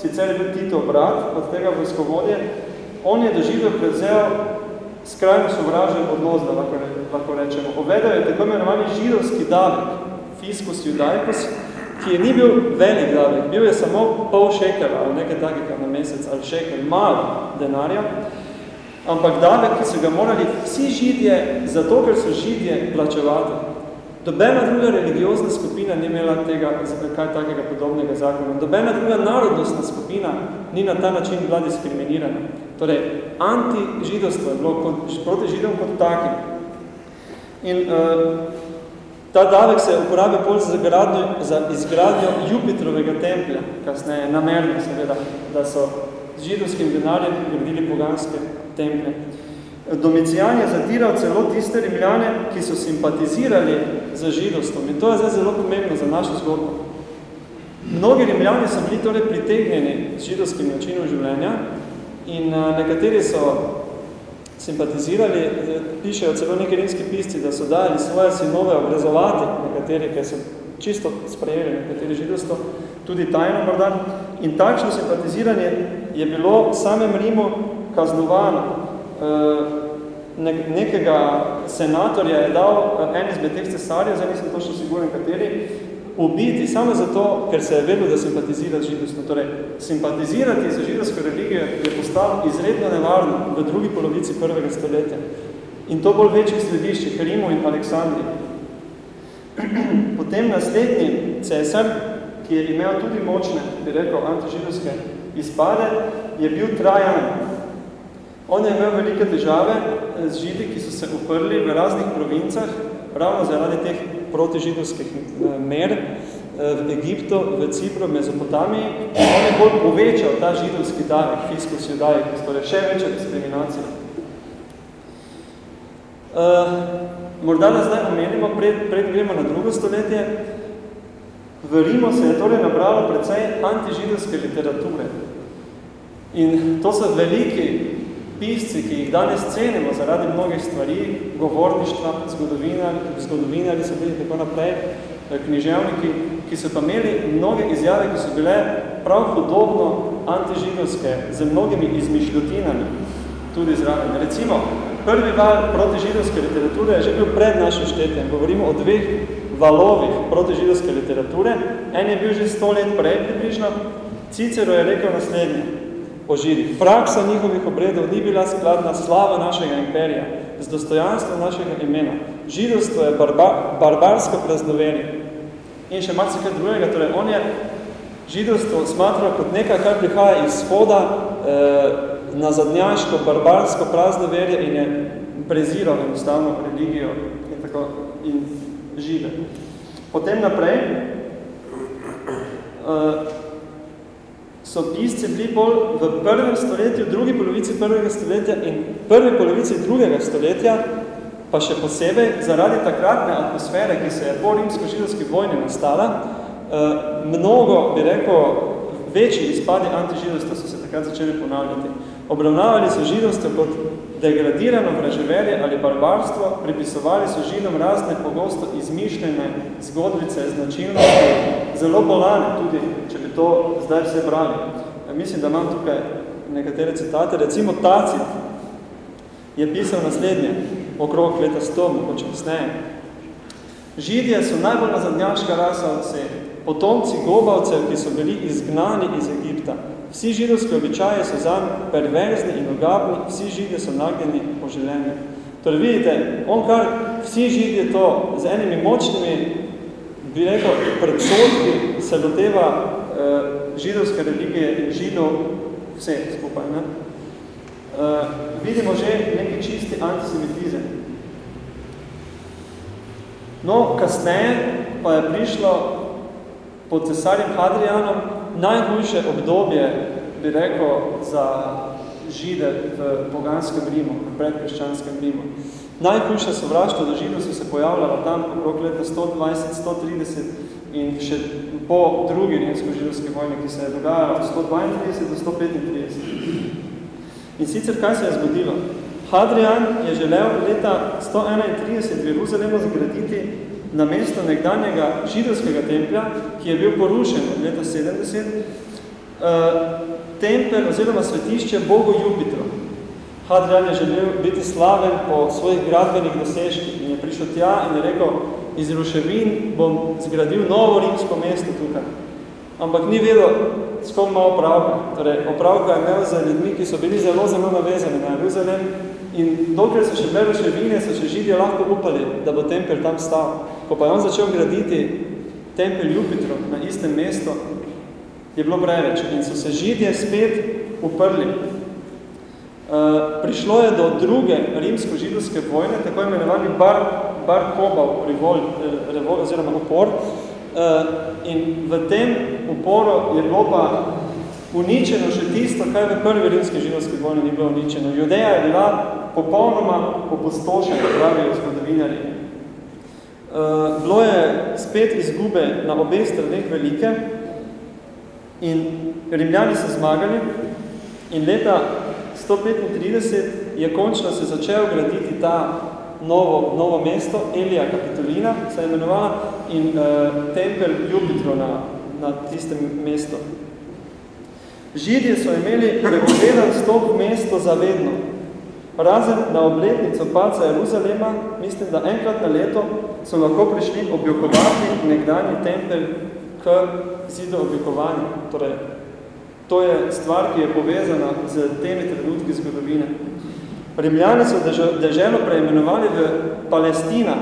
sicer je bil Tito brat od tega vojskovodje, on je doživel prevzel skrajno sovražen odnos, da lahko, lahko rečemo. Uvedel je tako imenovani židovski davek, fiskus judaicus, ki je ni bil velik davek, bil je samo pol šekera ali nekaj takega na mesec ali šeker, malo denarja, ampak davek, ki so ga morali vsi židje, zato ker so židje plačevati. Dobena druga religiozna skupina ni imela tega, kaj takega podobnega zakona. Dobena druga narodnostna skupina ni na ta način bila diskriminirana. Torej, anti-židovstvo je bilo kot, proti židom kot takim. In uh, ta davek se je uporabil pol za, gradnjo, za izgradnjo Jupitrovega templja, kasneje namerno seveda, da so z židovskim denarjem gradili poganske templje. Domicijan je zatiral celo tiste rimljane, ki so simpatizirali za židovstvom. In to je zdaj zelo pomembno za našo zgodbo. Mnogi rimljani so bili torej pritegnjeni z židovskim načinom življenja in nekateri so simpatizirali, pišejo celo neki rimski pisci, da so dali svoje sinove obrazovati, nekateri, ki so čisto sprejeli nekateri židovstvo, tudi tajno morda. In takšno simpatiziranje je bilo samem Rimu kaznovano. Ne, nekega senatorja je dal en izmed teh cesarjev, zdaj nisem točno siguren kateri, ubiti samo zato, ker se je vedel, da simpatizira z židovstvom. Torej, simpatizirati za židovsko religijo je postalo izredno nevarno v drugi polovici prvega stoletja. In to bolj večjih središčih, Rimu in Aleksandri. Potem naslednji cesar, ki je imel tudi močne, bi rekel, antižidovske izpade, je bil Trajan. On je imel velike težave z židi, ki so se uprli v raznih provincah, ravno zaradi teh protižidovskih eh, mer eh, v Egiptu, v Cipru, Mezopotamiji. On je bolj povečal ta židovski davek, fiskus judajik, torej še večja diskriminacija. Uh, morda da zdaj omenimo, pred, pred gremo na drugo stoletje, v Rimu se je torej nabralo precej antižidovske literature. In to so veliki pisci, ki jih danes cenimo zaradi mnogih stvari, govorništva, zgodovinar, zgodovinari so bili tako naprej, eh, književniki, ki so pa imeli mnoge izjave, ki so bile prav podobno antižidovske, z mnogimi izmišljotinami tudi zraven. Recimo, prvi val protižidovske literature je že bil pred našim štetjem. Govorimo o dveh valovih protižidovske literature. En je bil že sto let prej približno. Cicero je rekel naslednje o židih. Praksa njihovih obredov ni bila skladna slava našega imperija, z dostojanstvom našega imena. Židovstvo je barba, barbarsko praznovenje. In še malo kaj drugega, torej on je židovstvo smatral kot nekaj, kar prihaja iz shoda eh, na zadnjaško, barbarsko praznoverje in je preziral enostavno religijo in, tako, in žive. Potem naprej, eh, so pisci bili bolj v prvem stoletju, drugi polovici prvega stoletja in prvi polovici drugega stoletja, pa še posebej zaradi takratne atmosfere, ki se je po rimsko-židovski vojni nastala, eh, mnogo, bi rekel, večji izpadi antižidovstva so se takrat začeli ponavljati. Obravnavali so židovstvo kot degradirano vraževerje ali barbarstvo, pripisovali so židom razne pogosto izmišljene zgodbice, značilnosti, zelo bolane tudi, če bi to zdaj vse brali. Ja, mislim, da imam tukaj nekatere citate. Recimo Tacit je pisal naslednje, okrog leta 100, mogoče kasneje. Židje so najbolj nazadnjaška rasa od vse, potomci gobavcev, ki so bili izgnani iz Egipta. Vsi židovski običaje so zam perverzni in ogabni, vsi židje so nagnjeni po življenju. Torej vidite, on kar vsi židje to z enimi močnimi, bi rekel, predsodki se doteva eh, židovske religije in židov vse skupaj. Ne? Eh, vidimo že neki čisti antisemitizem. No, kasneje pa je prišlo pod cesarjem Hadrianom najhujše obdobje, bi rekel, za žide v poganskem Rimu, v predkrščanskem Rimu. Najhujše sovraštvo do židov so se pojavljalo tam okrog leta 120, 130 in še po drugi rimsko-židovski vojni, ki se je dogajala od 132 do 135. In sicer, kaj se je zgodilo? Hadrian je želel leta 131 v Jeruzalemu zgraditi na mesto nekdanjega židovskega templja, ki je bil porušen od leta 70, uh, tempel oziroma svetišče Bogu Jupitru. Hadrian je želel biti slaven po svojih gradbenih dosežkih in je prišel tja in je rekel, iz ruševin bom zgradil novo rimsko mesto tukaj. Ampak ni vedel, s kom ima opravka. Torej, opravka je imel za ljudmi, ki so bili zelo, zelo navezani na Jeruzalem in dokler so še bile ruševine, so še židje lahko upali, da bo tempel tam stal. Ko pa je on začel graditi tempel Jupitru na istem mestu, je bilo preveč in so se židje spet uprli. Uh, prišlo je do druge rimsko-židovske vojne, tako imenovani bar, bar Kobal revol, revol oziroma upor. Uh, in v tem uporu je bilo pa uničeno še tisto, kaj v prvi rimski židovski vojni ni bilo uničeno. Judeja je bila popolnoma opustošena, pravijo zgodovinari. Uh, bilo je spet izgube na obeh straneh velike in rimljani so zmagali in leta 135 je končno se začel graditi ta novo, novo mesto, Elija Kapitolina, se je imenovala, in uh, tempel Jupitro na, na tistem mestu. Židje so imeli prepovedan stop v mesto zavedno. Razen na obletnico paca Jeruzalema, mislim, da enkrat na leto so lahko prišli objokovati nekdanji tempel k zidu objokovanju. Torej, to je stvar, ki je povezana z temi trenutki zgodovine. Rimljani so deželo preimenovali v Palestina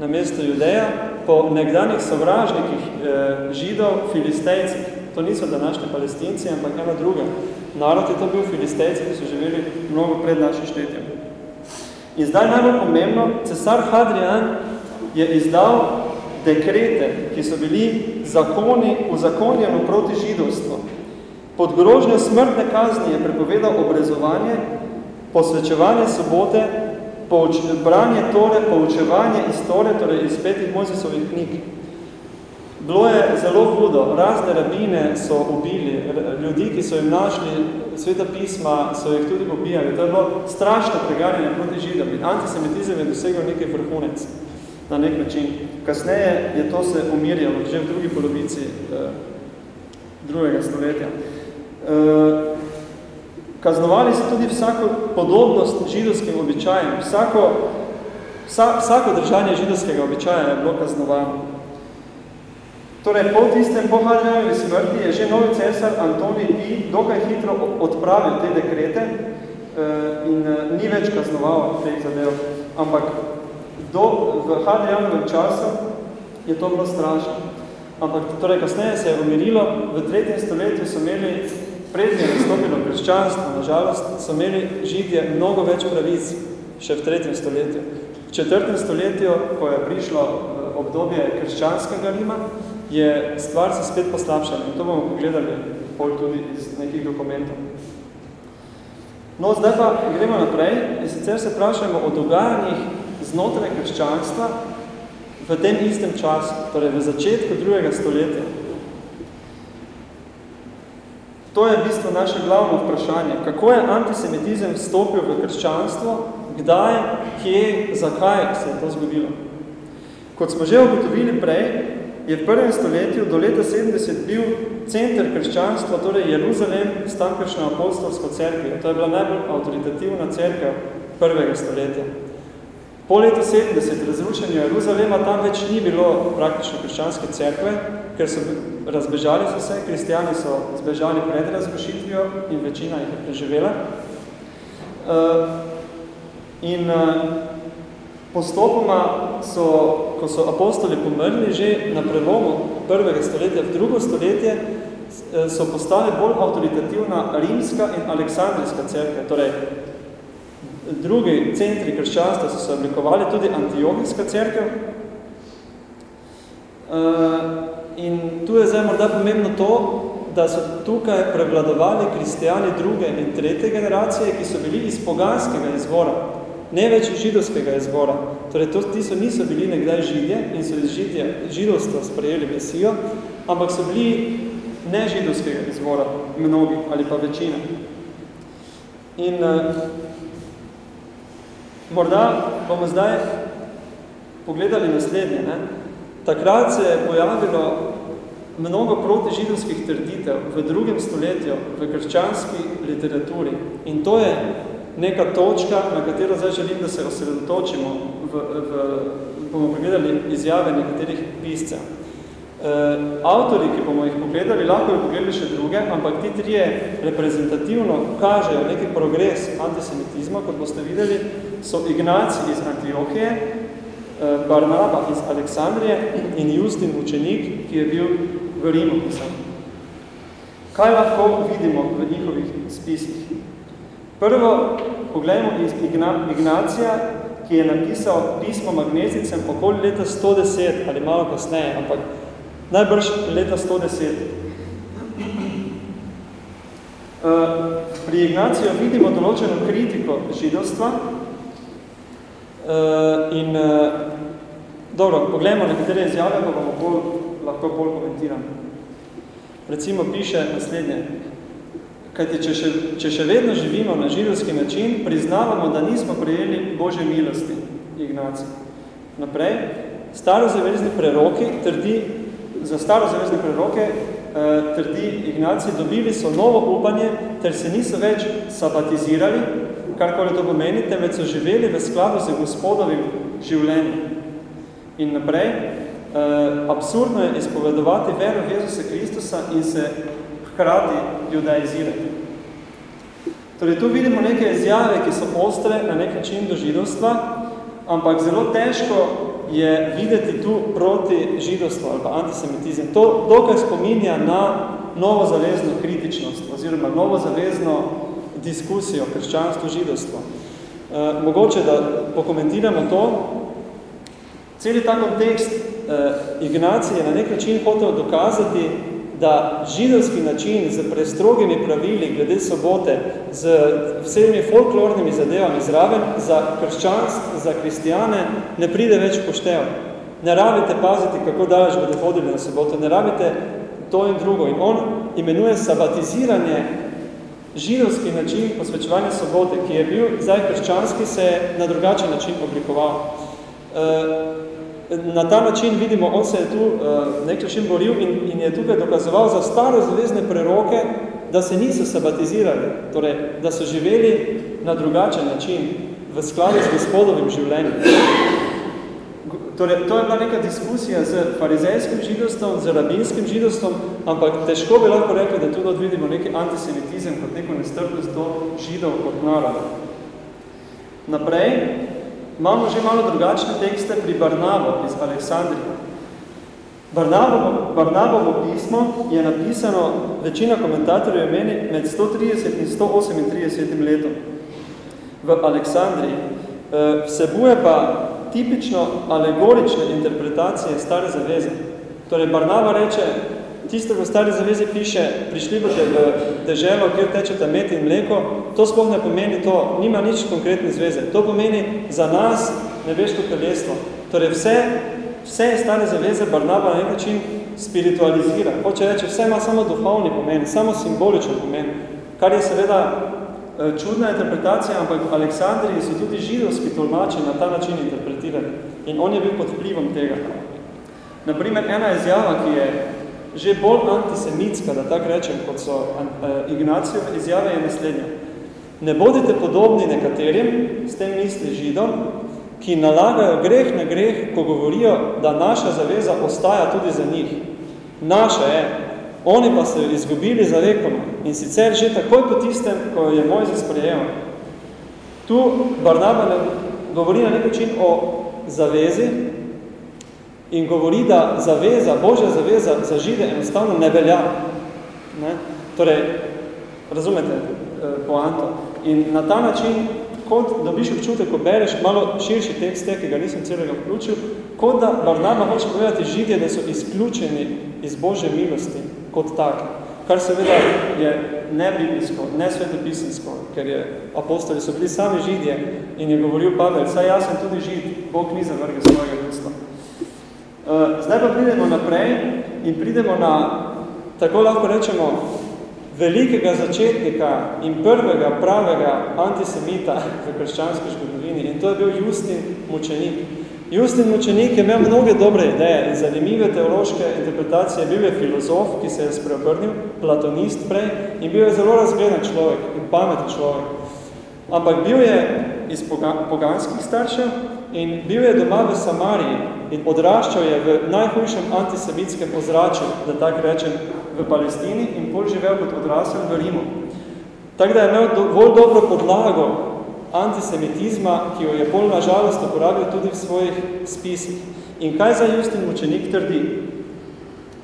na mesto Judeja po nekdanjih sovražnikih eh, židov, filistejcih. To niso današnji palestinci, ampak ena druga. Narod je to bil filistejci, ki so živeli mnogo pred našim štetjem. In zdaj najbolj pomembno, cesar Hadrian je izdal dekrete, ki so bili zakoni, uzakonjeno proti židovstvu. Pod grožnjo smrtne kazni je prepovedal obrezovanje, posvečevanje sobote, pouč, branje tore, poučevanje iz tore, torej iz petih Mojzesovih knjig. Bilo je zelo hudo, razne rabine so ubili, ljudi, ki so jim našli sveta pisma, so jih tudi ubijali. To je bilo strašno preganjanje proti židom in antisemitizem je dosegel nekaj vrhunec na nek način. Kasneje je to se umirjalo, že v drugi polovici eh, drugega stoletja. Eh, kaznovali so tudi vsako podobnost židovskim običajem. Vsako, vsa, vsako držanje židovskega običaja je bilo kaznovano. Torej, po tistem pohadnjevi smrti je že novi cesar Antoni I dokaj hitro odpravil te dekrete eh, in eh, ni več kaznoval teh zadev. Ampak do, v Hadrianovem času je to bilo strašno. Ampak torej, kasneje se je umirilo, v tretjem stoletju so imeli prednje nastopilo krščanstvo, nažalost, so imeli židje mnogo več pravic še v tretjem stoletju. V četrtem stoletju, ko je prišlo obdobje krščanskega Rima, je stvar se spet poslabšala in to bomo pogledali pol tudi iz nekih dokumentov. No, zdaj pa gremo naprej in sicer se prašamo o dogajanjih znotraj krščanstva v tem istem času, torej v začetku drugega stoletja. To je v bistvu naše glavno vprašanje. Kako je antisemitizem vstopil v krščanstvo, kdaj, kje, zakaj se je to zgodilo? Kot smo že ugotovili prej, je v prvem stoletju do leta 70 bil center krščanstva, torej Jeruzalem, s tamkajšnjo apostolsko cerkvijo. To je bila najbolj avtoritativna cerkev prvega stoletja. Po letu 70 razrušenja Jeruzalema tam več ni bilo praktično krščanske cerkve, ker so razbežali so se, kristijani so zbežali pred razrušitvijo in večina jih je preživela. Uh, in uh, postopoma so, ko so apostoli pomrli že na prelomu prvega stoletja v drugo stoletje, so postali bolj avtoritativna rimska in aleksandrijska cerkev, torej drugi centri krščanstva so se oblikovali, tudi antiohijska cerkev. Uh, in tu je zdaj morda pomembno to, da so tukaj prevladovali kristijani druge in tretje generacije, ki so bili iz poganskega izvora, ne več židovskega izvora. Torej, to, ti so niso bili nekdaj židje in so iz židje, židovstva sprejeli mesijo, ampak so bili ne židovskega izvora, mnogi ali pa večina. In uh, Morda bomo zdaj pogledali naslednje. Ne? Takrat se je pojavilo mnogo protižidovskih trditev v drugem stoletju v krščanski literaturi. In to je neka točka, na katero zdaj želim, da se osredotočimo. V, v, bomo pogledali izjave nekaterih piscev. avtori, ki bomo jih pogledali, lahko bi pogledali še druge, ampak ti trije reprezentativno kažejo neki progres antisemitizma, kot boste videli, so Ignaci iz Antiohije, Barnaba iz Aleksandrije in Justin učenik, ki je bil v Rimu. Kaj lahko vidimo v njihovih spisih? Prvo, pogledajmo iz Ignacija, ki je napisal pismo Magnezicem okoli leta 110 ali malo kasneje, ampak najbrž leta 110. Uh, pri Ignaciju vidimo določeno kritiko židovstva uh, in uh, dobro, pogledamo nekatere izjave, pa bomo bolj, lahko bolj komentiram. Recimo piše naslednje, kajte če še, če še vedno živimo na židovski način, priznavamo, da nismo prejeli Bože milosti, Ignacij. Naprej, starozavezni preroki trdi, za starozavezne preroke eh, trdi Ignacij, dobili so novo upanje, ter se niso več sabatizirali, karkoli to pomeni, temveč so živeli v skladu z gospodovim življenjem. In naprej, eh, absurdno je izpovedovati vero Jezusa Kristusa in se hkrati judaizirati. Torej, tu vidimo neke izjave, ki so ostre na nek način do židovstva, ampak zelo težko je videti tu proti židovstvu ali pa antisemitizem. To dokaj spominja na novozavezno kritičnost oziroma novozavezno diskusijo krščanstvo židovstvo. E, mogoče, da pokomentiramo to, celi ta kontekst e, Ignacije na nek način hotel dokazati, da židovski način z prestrogimi pravili glede sobote, z vsemi folklornimi zadevami zraven, za krščanstvo, za kristijane, ne pride več poštev. Ne rabite paziti, kako daleč bodo hodili na soboto, ne rabite to in drugo. In on imenuje sabatiziranje židovski način posvečevanja sobote, ki je bil zdaj krščanski, se na drugačen način oblikoval. E, na ta način vidimo, on se je tu uh, nek način boril in, in je tukaj dokazoval za staro zvezne preroke, da se niso sabatizirali, torej, da so živeli na drugačen način, v skladu z gospodovim življenjem. Torej, to je bila neka diskusija z farizejskim židovstvom, z rabinskim židovstvom, ampak težko bi lahko rekli, da tudi vidimo neki antisemitizem kot neko nestrpnost do židov kot naroda. Naprej, imamo že malo drugačne tekste pri Barnabo iz Aleksandrije. Barnabovo, Barnabovo pismo je napisano, večina komentatorjev je meni, med 130 in 138 letom v Aleksandriji. E, vsebuje pa tipično alegorične interpretacije stare zaveze. Torej, Barnaba reče, tisto v stari zavezi piše, prišli bote v deželo, kjer tečete met in mleko, to sploh ne pomeni to, nima nič konkretne zveze. To pomeni za nas nebeško kraljestvo. Torej vse, vse stare zaveze Barnaba na nek način spiritualizira. Hoče reči, vse ima samo duhovni pomen, samo simboličen pomen, kar je seveda eh, čudna interpretacija, ampak Aleksandriji so tudi židovski tolmači na ta način interpretirani. In on je bil pod vplivom tega. Naprimer, ena izjava, ki je že bolj antisemitska, da tak rečem, kot so uh, Ignacijove izjave, je naslednja. Ne bodite podobni nekaterim, s tem misli židom, ki nalagajo greh na greh, ko govorijo, da naša zaveza ostaja tudi za njih. Naša je. Oni pa so izgubili za vekom in sicer že takoj po tistem, ko je Mojzes sprejel. Tu Barnaba govori na nek način o zavezi, in govori, da zaveza, Božja zaveza za žide enostavno ne velja. Ne? Torej, razumete eh, poanto. In na ta način, kot dobiš občutek, ko bereš malo širši tekst, ki ga nisem celega vključil, kot da Barnaba hoče povedati židje, da so izključeni iz Božje milosti kot tak. Kar seveda je ne biblijsko, ne svetopisensko, ker je apostoli so bili sami židje in je govoril Pavel, saj jaz sem tudi žid, Bog ni zavrge svojega ljudstva. Eh, zdaj pa pridemo naprej in pridemo na, tako lahko rečemo, velikega začetnika in prvega pravega antisemita v krščanski zgodovini in to je bil Justin Mučenik. Justin Mučenik je imel mnoge dobre ideje in zanimive teološke interpretacije. Bil je filozof, ki se je spreobrnil, platonist prej in bil je zelo razgledan človek in pameten človek. Ampak bil je iz poganskih staršev in bil je doma v Samariji, in odraščal je v najhujšem antisemitskem ozračju, da tak rečem, v Palestini in pol živel kot odrasel v Rimu. Tako da je imel dovolj dobro podlago antisemitizma, ki jo je pol na žalost uporabil tudi v svojih spisih. In kaj za Justin učenik trdi?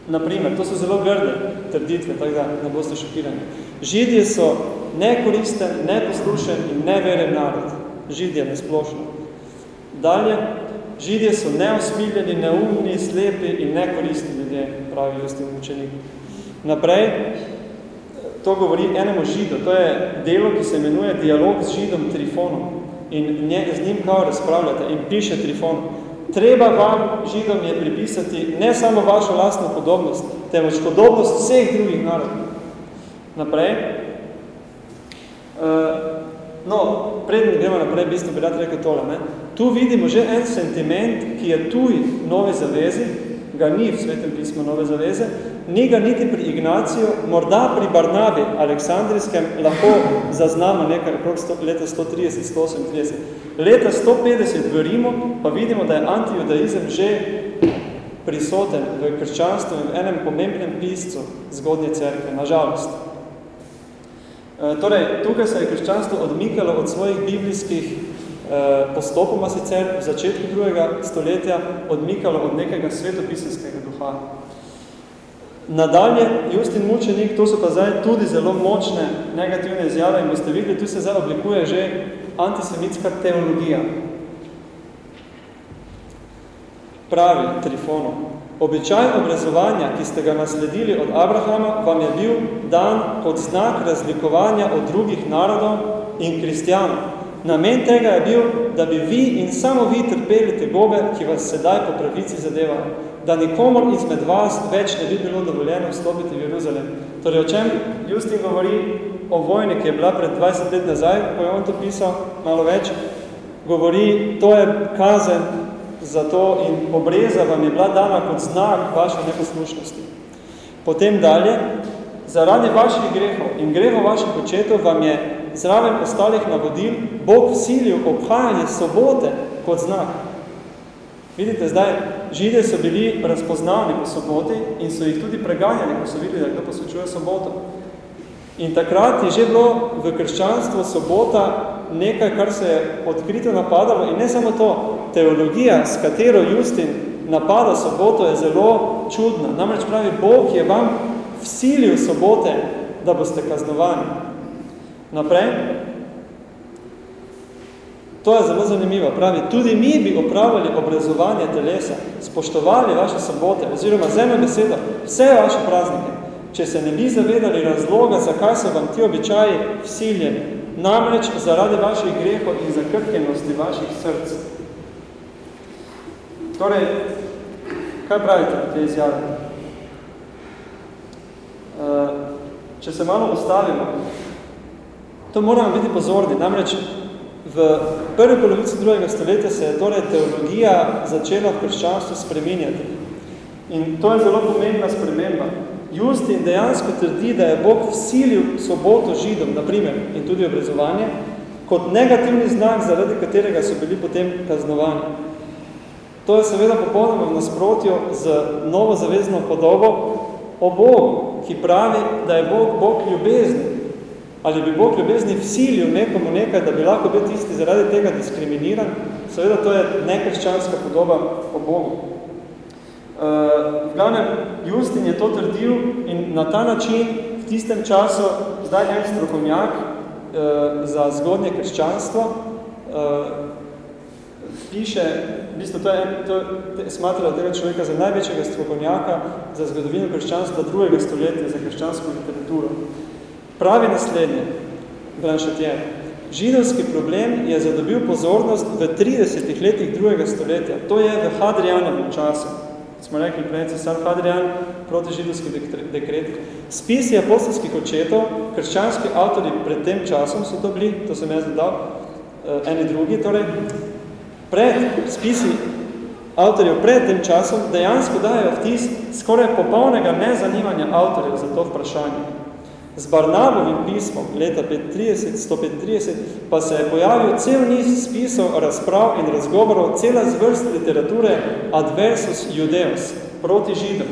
Naprimer, to so zelo grde trditve, tako da ne boste šokirani. Židje so nekoristen, neposlušen in neveren narod. Židje nesplošno. Dalje, Židje so neosmiljeni, neumni, slepi in nekoristni ljudje, pravi Justin učenik. Naprej, to govori enemu židu, to je delo, ki se imenuje dialog z židom Trifonom in nje, z njim kao razpravljate in piše Trifon, treba vam židom je pripisati ne samo vašo lastno podobnost, temveč podobnost vseh drugih narodov. Naprej, uh, no, predn gremo naprej, bistvo bi rad rekel tole, ne? Tu vidimo že en sentiment, ki je tuj nove zavezi, ga ni v svetem pismu nove zaveze, ni ga niti pri Ignaciju, morda pri Barnabi, Aleksandrijskem, lahko zaznamo nekaj okrog leta 130, 138. Leta 150 v Rimu pa vidimo, da je antijudaizem že prisoten v krščanstvu in v enem pomembnem piscu zgodnje cerkve, nažalost. E, torej, tukaj se je krščanstvo odmikalo od svojih biblijskih postopoma sicer v začetku drugega stoletja odmikalo od nekega svetopisanskega duha. Nadalje, Justin Mučenik, to so pa zdaj tudi zelo močne negativne izjave in boste videli, tu se zdaj oblikuje že antisemitska teologija. Pravi Trifono, običaj obrazovanja, ki ste ga nasledili od Abrahama, vam je bil dan kot znak razlikovanja od drugih narodov in kristijanov. Namen tega je bil, da bi vi in samo vi trpeli te gobe, ki vas sedaj po pravici zadevajo da nikomor izmed vas več ne bi bilo dovoljeno vstopiti v Jeruzalem. Torej, o čem Justin govori o vojni, ki je bila pred 20 let nazaj, ko je on to pisal, malo več, govori, to je kazen za to in obreza vam je bila dana kot znak vaše neposlušnosti. Potem dalje, zaradi vaših grehov in grehov vaših očetov vam je zraven ostalih navodil Bog vsilil obhajanje sobote kot znak. Vidite, zdaj, žide so bili razpoznavni po soboti in so jih tudi preganjali, ko so videli, da kdo posvečuje soboto. In takrat je že bilo v krščanstvu sobota nekaj, kar se je odkrito napadalo in ne samo to, teologija, s katero Justin napada soboto, je zelo čudna. Namreč pravi, Bog je vam vsilil sobote, da boste kaznovani. Naprej, To je zelo zanimivo. Pravi, tudi mi bi opravili obrazovanje telesa, spoštovali vaše sobote, oziroma zemljo besedo, vse vaše praznike, če se ne bi zavedali razloga, zakaj so vam ti običaji vsiljeni, namreč zaradi vaših grehov in zakrtljenosti vaših src. Torej, kaj pravite v tej izjavi? Če se malo ustavimo, to moramo biti pozorni, namreč V prvi polovici drugega stoletja se je torej teologija začela v krščanstvu spreminjati. In to je zelo pomembna sprememba. Justin dejansko trdi, da je Bog vsilil soboto židom, naprimer, in tudi obrazovanje, kot negativni znak, zaradi katerega so bili potem kaznovani. To je seveda popolnoma v nasprotju z novozavezno podobo o Bogu, ki pravi, da je Bog Bog ljubezni, Ali bi Bog ljubezni vsilil nekomu nekaj, da bi lahko bil tisti zaradi tega diskriminiran? Seveda to je nekrščanska podoba o Bogu. Uh, v glavnem, Justin je to trdil in na ta način v tistem času zdaj en strokovnjak uh, za zgodnje krščanstvo uh, piše, v bistvu to je, to je smatrala tega človeka za največjega strokovnjaka za zgodovino krščanstva drugega stoletja, za krščansko literaturo. Pravi naslednje, Blanchetier. Židovski problem je zadobil pozornost v 30 letih drugega stoletja. To je v Hadrianovem času. Smo rekli, prej cesar Hadrian proti židovskih dekretih. Spisi apostolskih očetov, krščanski avtori pred tem časom so to bili, to sem jaz dodal, uh, eni drugi, torej pred spisi avtorjev pred tem časom dejansko dajo vtis skoraj popolnega nezanimanja avtorjev za to vprašanje. Z Barnabovim pismom leta 35, 135 pa se je pojavil cel niz spisov, razprav in razgovorov, cela zvrst literature adversus judeus, proti židom.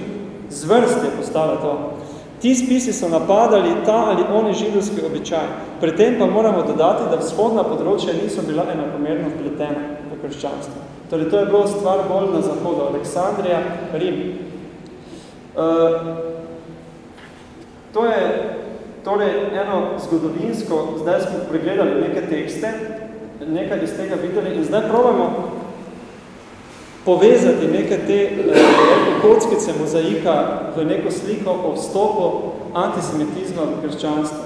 Zvrst je postala to. Ti spisi so napadali ta ali oni židovski običaj. Pri tem pa moramo dodati, da vzhodna področja niso bila enakomerno vpletena v krščanstvo. Torej, to je bilo stvar bolj na zahodu, Aleksandrija, Rim. Uh, to je torej eno zgodovinsko, zdaj smo pregledali neke tekste, nekaj iz tega videli in zdaj probamo povezati neke te eh, kockice mozaika v neko sliko o vstopu antisemitizma v krščanstvo.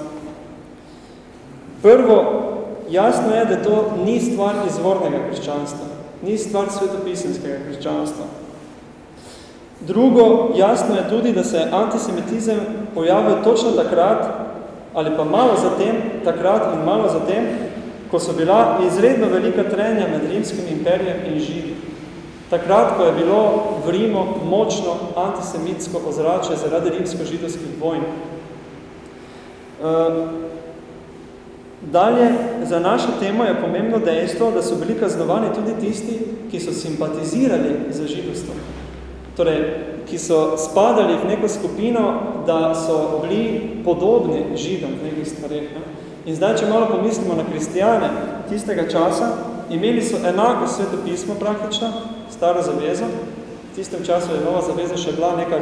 Prvo, jasno je, da to ni stvar izvornega krščanstva, ni stvar svetopisenskega krščanstva. Drugo, jasno je tudi, da se je antisemitizem pojavil točno takrat, ali pa malo zatem, takrat in malo zatem, ko so bila izredno velika trenja med rimskim imperijem in živi. Takrat, ko je bilo v Rimu močno antisemitsko ozračje zaradi rimsko-židovskih vojn. Uh, dalje, za našo temo je pomembno dejstvo, da so bili kaznovani tudi tisti, ki so simpatizirali za židovstvo torej, ki so spadali v neko skupino, da so bili podobni židom v nekih stvareh. Ne? In zdaj, če malo pomislimo na kristijane tistega časa, imeli so enako sveto pismo praktično, staro zavezo. V tistem času je nova zaveza še bila nekaj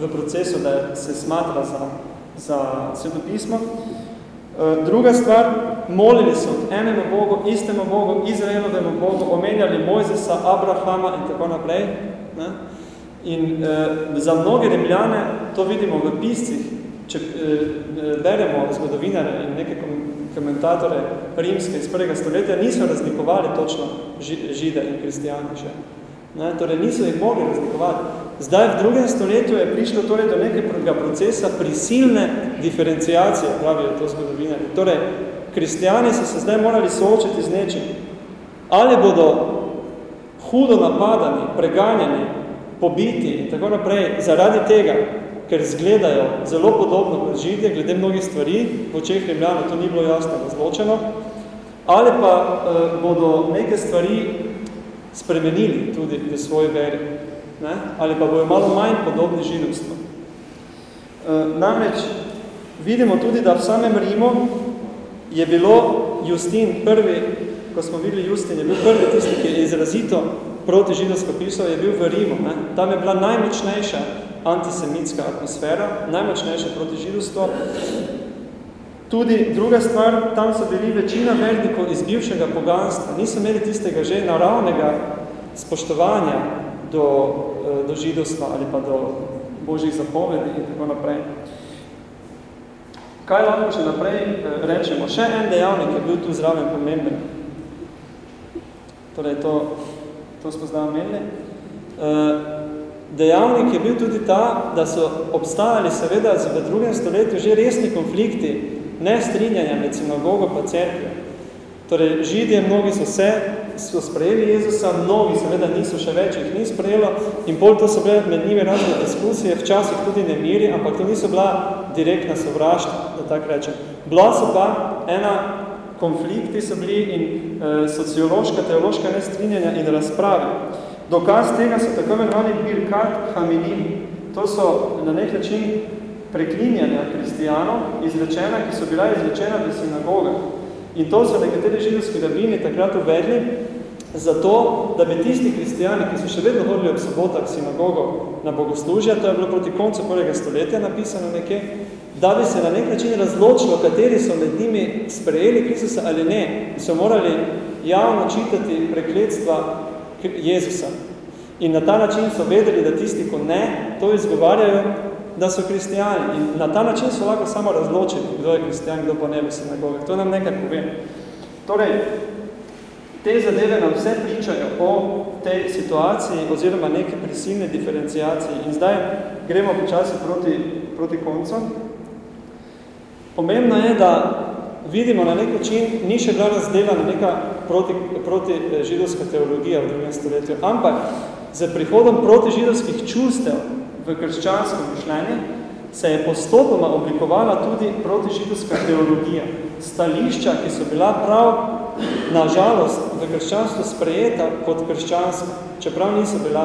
v procesu, da se smatra za, za sveto pismo. E, druga stvar, molili so enemu Bogu, istemu Bogu, Izraelovemu Bogu, omenjali Mojzesa, Abrahama in tako naprej. Ne? In eh, za mnoge rimljane, to vidimo v piscih, če eh, beremo zgodovinare in neke komentatore rimske iz prvega stoletja, niso razlikovali točno žide in kristijane še. Ne, torej niso jih mogli razlikovati. Zdaj v drugem stoletju je prišlo torej do nekega procesa prisilne diferenciacije, pravijo to zgodovinari. Torej, kristijani so se zdaj morali soočiti z nečim. Ali bodo hudo napadani, preganjani, pobiti in tako naprej, zaradi tega, ker zgledajo zelo podobno kot židje, glede mnogih stvari, v očeh Rimljana to ni bilo jasno razločeno, ali pa eh, bodo neke stvari spremenili tudi v svoji veri, ne? ali pa bojo malo manj podobni židovstvo. Eh, namreč vidimo tudi, da v samem Rimu je bilo Justin prvi, ko smo videli Justin, je bil prvi tisti, ki je izrazito proti židovsko pisal, je bil v Rimu. Ne? Tam je bila najmočnejša antisemitska atmosfera, najmočnejša proti židovstvo. Tudi druga stvar, tam so bili večina vernikov iz bivšega poganstva, niso imeli tistega že naravnega spoštovanja do, eh, do židovstva ali pa do božjih zapovedi in tako naprej. Kaj lahko še naprej eh, rečemo? Še en dejavnik je bil tu zraven pomemben. Torej, to to smo zdaj omenili. Eh, dejavnik je bil tudi ta, da so obstajali seveda v drugem stoletju že resni konflikti nestrinjanja med sinagogo pa cerkvijo. Torej, židje, mnogi so se, so sprejeli Jezusa, mnogi seveda niso še več, jih ni sprejelo in bolj to so bile med njimi razne diskusije, včasih tudi nemiri, ampak to niso bila direktna sovraštva, da tak rečem. Bila so pa ena konflikti so bili in e, sociološka, teološka nestrinjanja in razprave. Dokaz tega so tako imenovani birkat haminim. To so na nek način preklinjanja kristijanov, izrečena, ki so bila izrečena v sinagogah. In to so nekateri židovski rabini takrat uvedli, zato, da bi tisti kristijani, ki so še vedno hodili ob sobotah sinagogo na bogoslužja, to je bilo proti koncu prvega stoletja napisano nekje, da bi se na nek način razločilo, kateri so med njimi sprejeli Kristusa ali ne, so morali javno čitati prekletstva Jezusa. In na ta način so vedeli, da tisti, ko ne, to izgovarjajo, da so kristijani. In na ta način so lahko samo razločili, kdo je kristijan, kdo pa ne v sinagogi. To nam nekaj pove. Torej, te zadeve nam vse pričajo o tej situaciji oziroma neke prisilne diferenciacije. In zdaj gremo počasi proti, proti koncu. Pomembno je, da vidimo na nek način, ni še bila razdelana neka proti, proti eh, židovska teologija v drugem stoletju, ampak za prihodom proti židovskih čustev v krščansko mišljenje se je postopoma oblikovala tudi protižidovska teologija. Stališča, ki so bila prav, na žalost, v krščanstvu sprejeta kot krščanska, čeprav niso bila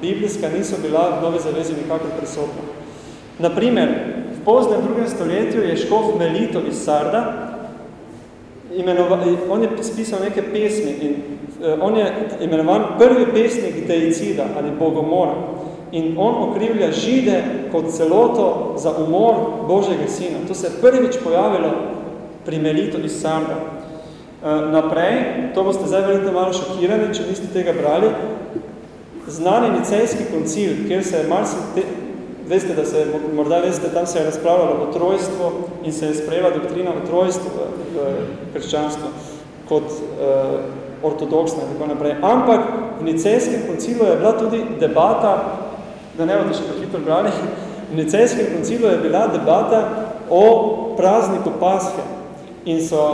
biblijska, niso bila v Nove zavezi nikakor prisotna. Naprimer, v poznem drugem stoletju je škof Melito iz Sarda, imenova, on je spisal neke pesmi in uh, on je imenovan prvi pesnik deicida ali bogomora. In on okrivlja žide kot celoto za umor Božjega sina. To se je prvič pojavilo pri Melito iz Sarda. Uh, naprej, to boste zdaj verjetno malo šokirani, če niste tega brali, znani nicejski koncil, kjer se je te, veste, da se, morda veste, tam se je razpravljalo o trojstvu in se je sprejela doktrina o trojstvu v, v krščanstvu kot uh, ortodoksna in tako naprej. Ampak v nicejskem koncilu je bila tudi debata, da ne bodo še pohitro brali, v nicejskem koncilu je bila debata o prazniku Pashe in so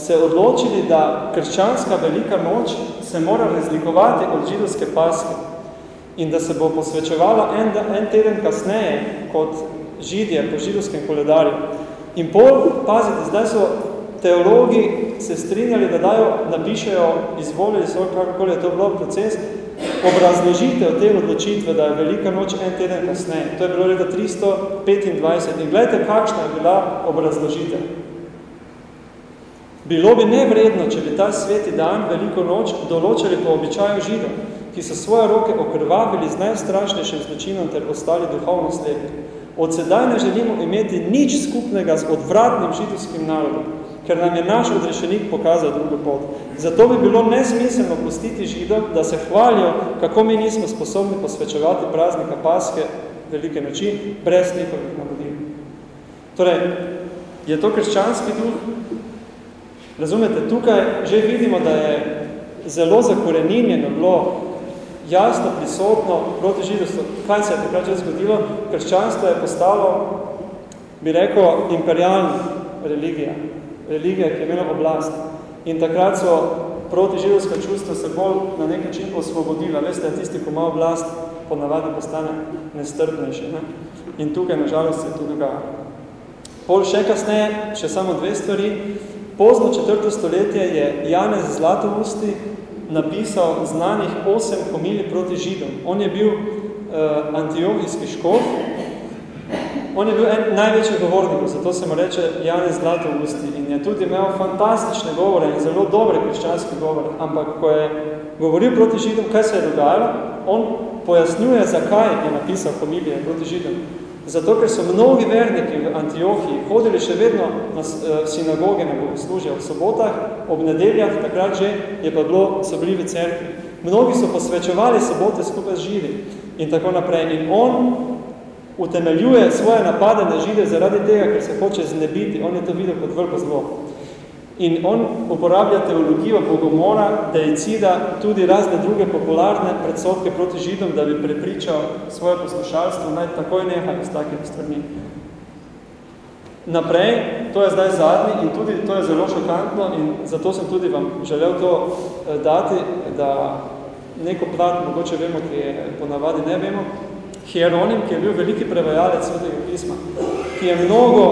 se odločili, da krščanska velika noč se mora razlikovati od židovske Pashe in da se bo posvečevala en, en teden kasneje kot židje po židovskem koledarju. In pol, pazite, zdaj so teologi se strinjali, da dajo, napišejo, izvolili so, kakokoli je to bilo proces, obrazložitev te odločitve, da je velika noč en teden kasneje. To je bilo leta 325. In gledajte, kakšna je bila obrazložitev. Bilo bi nevredno, če bi ta sveti dan, veliko noč, določili po običaju židov ki so svoje roke okrvavili z najstrašnejšim zločinom ter ostali duhovno slepi. Od sedaj ne želimo imeti nič skupnega z odvratnim židovskim narodom, ker nam je naš odrešenik pokazal drugo pot. Zato bi bilo nesmiselno pustiti židov, da se hvalijo, kako mi nismo sposobni posvečevati praznika Paske velike noči brez njihovih navodil. Torej, je to krščanski duh? Razumete, tukaj že vidimo, da je zelo zakoreninjeno bilo jasno prisotno proti židovstvu. Kaj se je takrat že zgodilo? Krščanstvo je postalo, bi rekel, imperialna religija. Religija, ki je imela oblast. In takrat so proti židovska čustva se bolj na nek način osvobodila. Veste, tisti, ko ima oblast, ponavadi postane nestrpnejši. Ne? In tukaj, nažalost, se to dogaja. Pol še kasneje, še samo dve stvari. Pozno četrto stoletje je Janez Zlatousti napisal znanih osem homilij proti židom. On je bil uh, antiohijski škof, on je bil en največji govornik, zato se mu reče Janez Zlatousti in je tudi imel fantastične govore in zelo dobre krščanske govore, ampak ko je govoril proti židom, kaj se je dogajalo, on pojasnjuje, zakaj je napisal homilije proti židom. Zato, ker so mnogi verniki v Antiohiji hodili še vedno na eh, sinagoge, na bogoslužje v sobotah, ob nedeljah, takrat že je pa bilo, so bili v cerkvi. Mnogi so posvečevali sobote skupaj z živi in tako naprej. In on utemeljuje svoje napade na žide zaradi tega, ker se hoče znebiti. On je to videl kot veliko zlo. In on uporablja teologijo bogomora, deicida, tudi razne druge popularne predsotke proti židom, da bi prepričal svoje poslušalstvo, naj takoj nehajo s takimi stvarmi. Naprej, to je zdaj zadnji in tudi to je zelo šokantno in zato sem tudi vam želel to eh, dati, da neko plat, mogoče vemo, ki je ponavadi ne vemo, Hieronim, ki je bil veliki prevajalec svetega pisma, ki je mnogo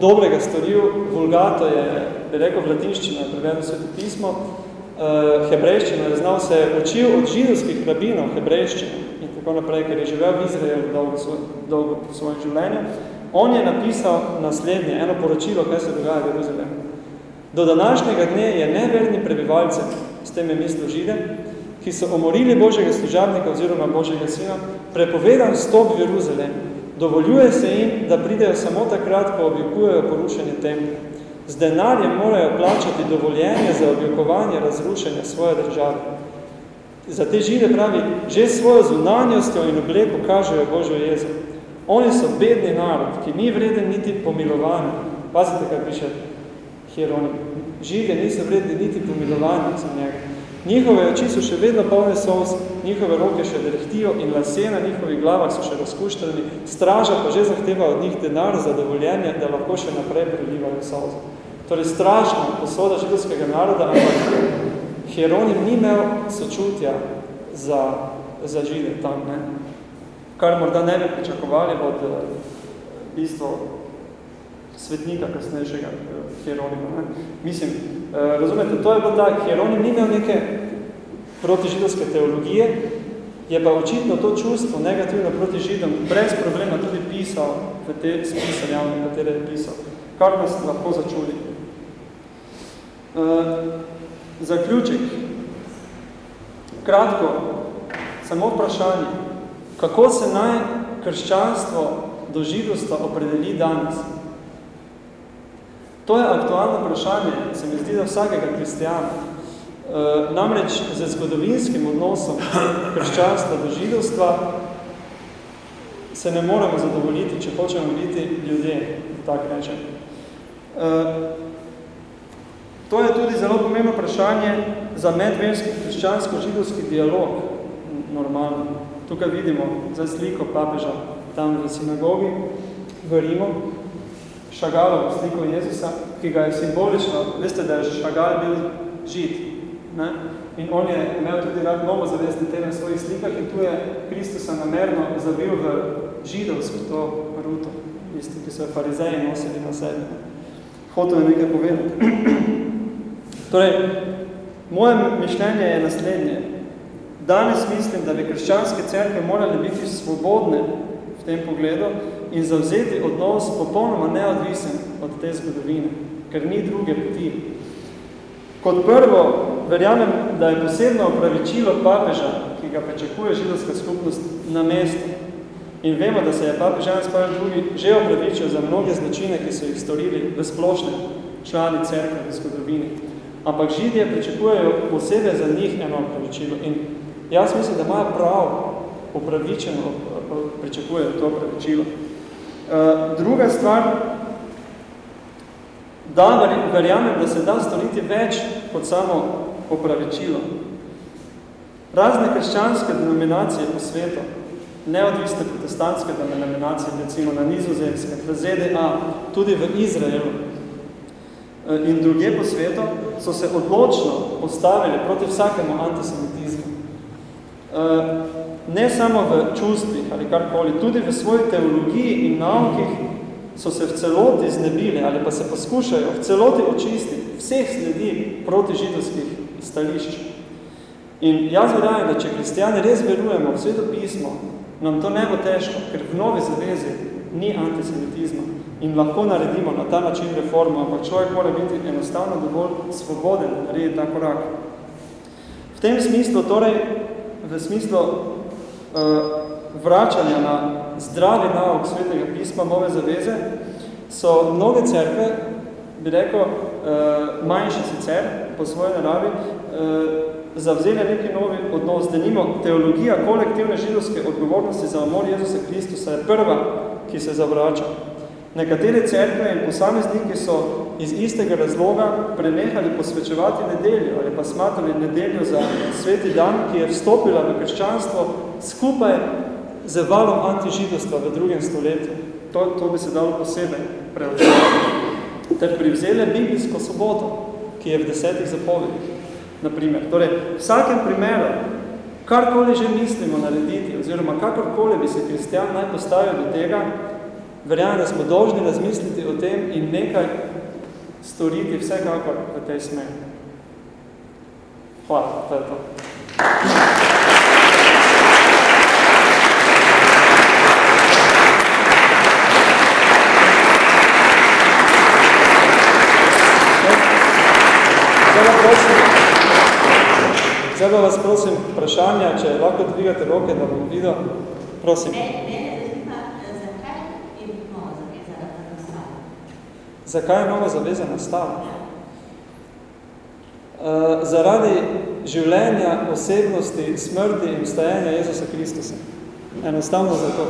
dobrega storil, vulgato je, bi rekel, v latinščino je prevedel sveto pismo, uh, hebrejščino je znal se učil od židovskih rabinov hebrejščino in tako naprej, ker je živel v Izraelu dolgo, svoj, dolgo po svojem življenju. On je napisal naslednje, eno poročilo, kaj se dogaja v Jeruzalemu. Do današnjega dne je neverni prebivalce, s tem je mislil žide, ki so omorili Božjega služabnika oziroma Božjega sina, prepovedan stop v Jeruzalem Dovoljuje se jim, da pridejo samo takrat, ko objekujejo porušenje templja. Z denarjem morajo plačati dovoljenje za objekovanje razrušenja svoje države. Za te žide pravi, že svojo zunanjostjo in obleko kažejo Božjo jezo. Oni so bedni narod, ki ni vreden niti pomilovanja. Pazite, kaj piše Hieronim. Žide niso vredni niti pomilovanja za njega. Njihove oči so še vedno polne solz, njihove roke še drehtijo in lase na njihovih glavah so še razkuštrani, straža pa že zahteva od njih denar za dovoljenje, da lahko še naprej prilivajo solz. Torej strašna posoda židovskega naroda, ampak Hieronim ni imel sočutja za, za žide tam, ne? kar morda ne bi pričakovali od bistvo svetnika kasnejšega Hieronima. Ne? Mislim, uh, razumete, to je bilo tak, Hieronim ni imel neke protižidovske teologije, je pa očitno to čustvo negativno proti židom brez problema tudi pisal v te spise javne, katere je pisal. Kar nas lahko začuli. Uh, zaključek. Kratko, samo vprašanje, kako se naj krščanstvo do židovstva opredeli danes? To je aktualno vprašanje, se mi zdi, da vsakega kristijana. E, namreč z zgodovinskim odnosom krščanstva do židovstva se ne moramo zadovoljiti, če hočemo biti ljudje, tak rečem. E, to je tudi zelo pomembno vprašanje za medverski krščansko-židovski dialog, normalno. Tukaj vidimo za sliko papeža tam v sinagogi v Rimu, Šagalovo sliko Jezusa, ki ga je simbolično, veste, da je Šagal bil žid, ne? in on je imel tudi rad novo zavestne teme v svojih slikah in tu je Kristusa namerno zavil v židovsko to ruto, isti, ki so farizeji nosili na sebi. Hotel je nekaj povedati. torej, moje mišljenje je naslednje. Danes mislim, da bi krščanske cerke morali biti svobodne v tem pogledu in zavzeti odnos popolnoma neodvisen od te zgodovine, ker ni druge poti. Kot prvo, verjamem, da je posebno opravičilo papeža, ki ga pričakuje židovska skupnost na mestu. In vemo, da se je papež Janez Pavel II že opravičil za mnoge zločine, ki so jih storili v splošne člani cerkve v zgodovini. Ampak židje pričakujejo posebej za njih eno opravičilo. In jaz mislim, da imajo prav upravičeno pričakujejo to opravičilo. Uh, druga stvar, da verjamem, da se da storiti več kot samo opravičilo. Razne krščanske denominacije po svetu, neodvisne protestantske denominacije, recimo na nizozemske, v ZDA, tudi v Izraelu uh, in druge po svetu, so se odločno postavili proti vsakemu antisemitizmu. Ne samo v čustvih ali karkoli, tudi v svoji teologiji in naukih so se v celoti znebili ali pa se poskušajo v celoti očistiti vseh sledi proti židovskih stališč. In jaz verjamem, da če kristijani res verujemo v sveto pismo, nam to ne bo težko, ker v novi zavezi ni antisemitizma in lahko naredimo na ta način reformo, ampak človek mora biti enostavno dovolj svoboden, narediti ta korak. V tem smislu, torej, v smislu vračanja na zdravi nauk svetega pisma nove zaveze, so mnoge cerkve, bi rekel, eh, manjše sicer po svoji naravi, eh, zavzeli neki novi odnos, da nimo teologija kolektivne židovske odgovornosti za amor Jezusa Kristusa je prva, ki se zavrača. Nekatere cerkve in posamezniki so iz istega razloga prenehali posvečevati nedeljo ali pa smatrali nedeljo za sveti dan, ki je vstopila v krščanstvo skupaj z valom antižidovstva v drugem stoletju. To, to bi se dalo posebej preočevati. Ter privzele biblijsko soboto, ki je v desetih zapovedih. Naprimer. Torej, v vsakem primeru, karkoli že mislimo narediti, oziroma kakorkoli bi se kristijan naj postavil do tega, verjamem, da smo dolžni razmisliti o tem in nekaj storiti vsekakor v tej smeri. Hvala, to je to. Zdaj vas prosim vprašanja, če lahko dvigate roke, da bom videl. Prosim. Ne, Zakaj je nova zaveza nastala? Uh, zaradi življenja, osebnosti, smrti in vstajanja Jezusa Kristusa. Enostavno zato.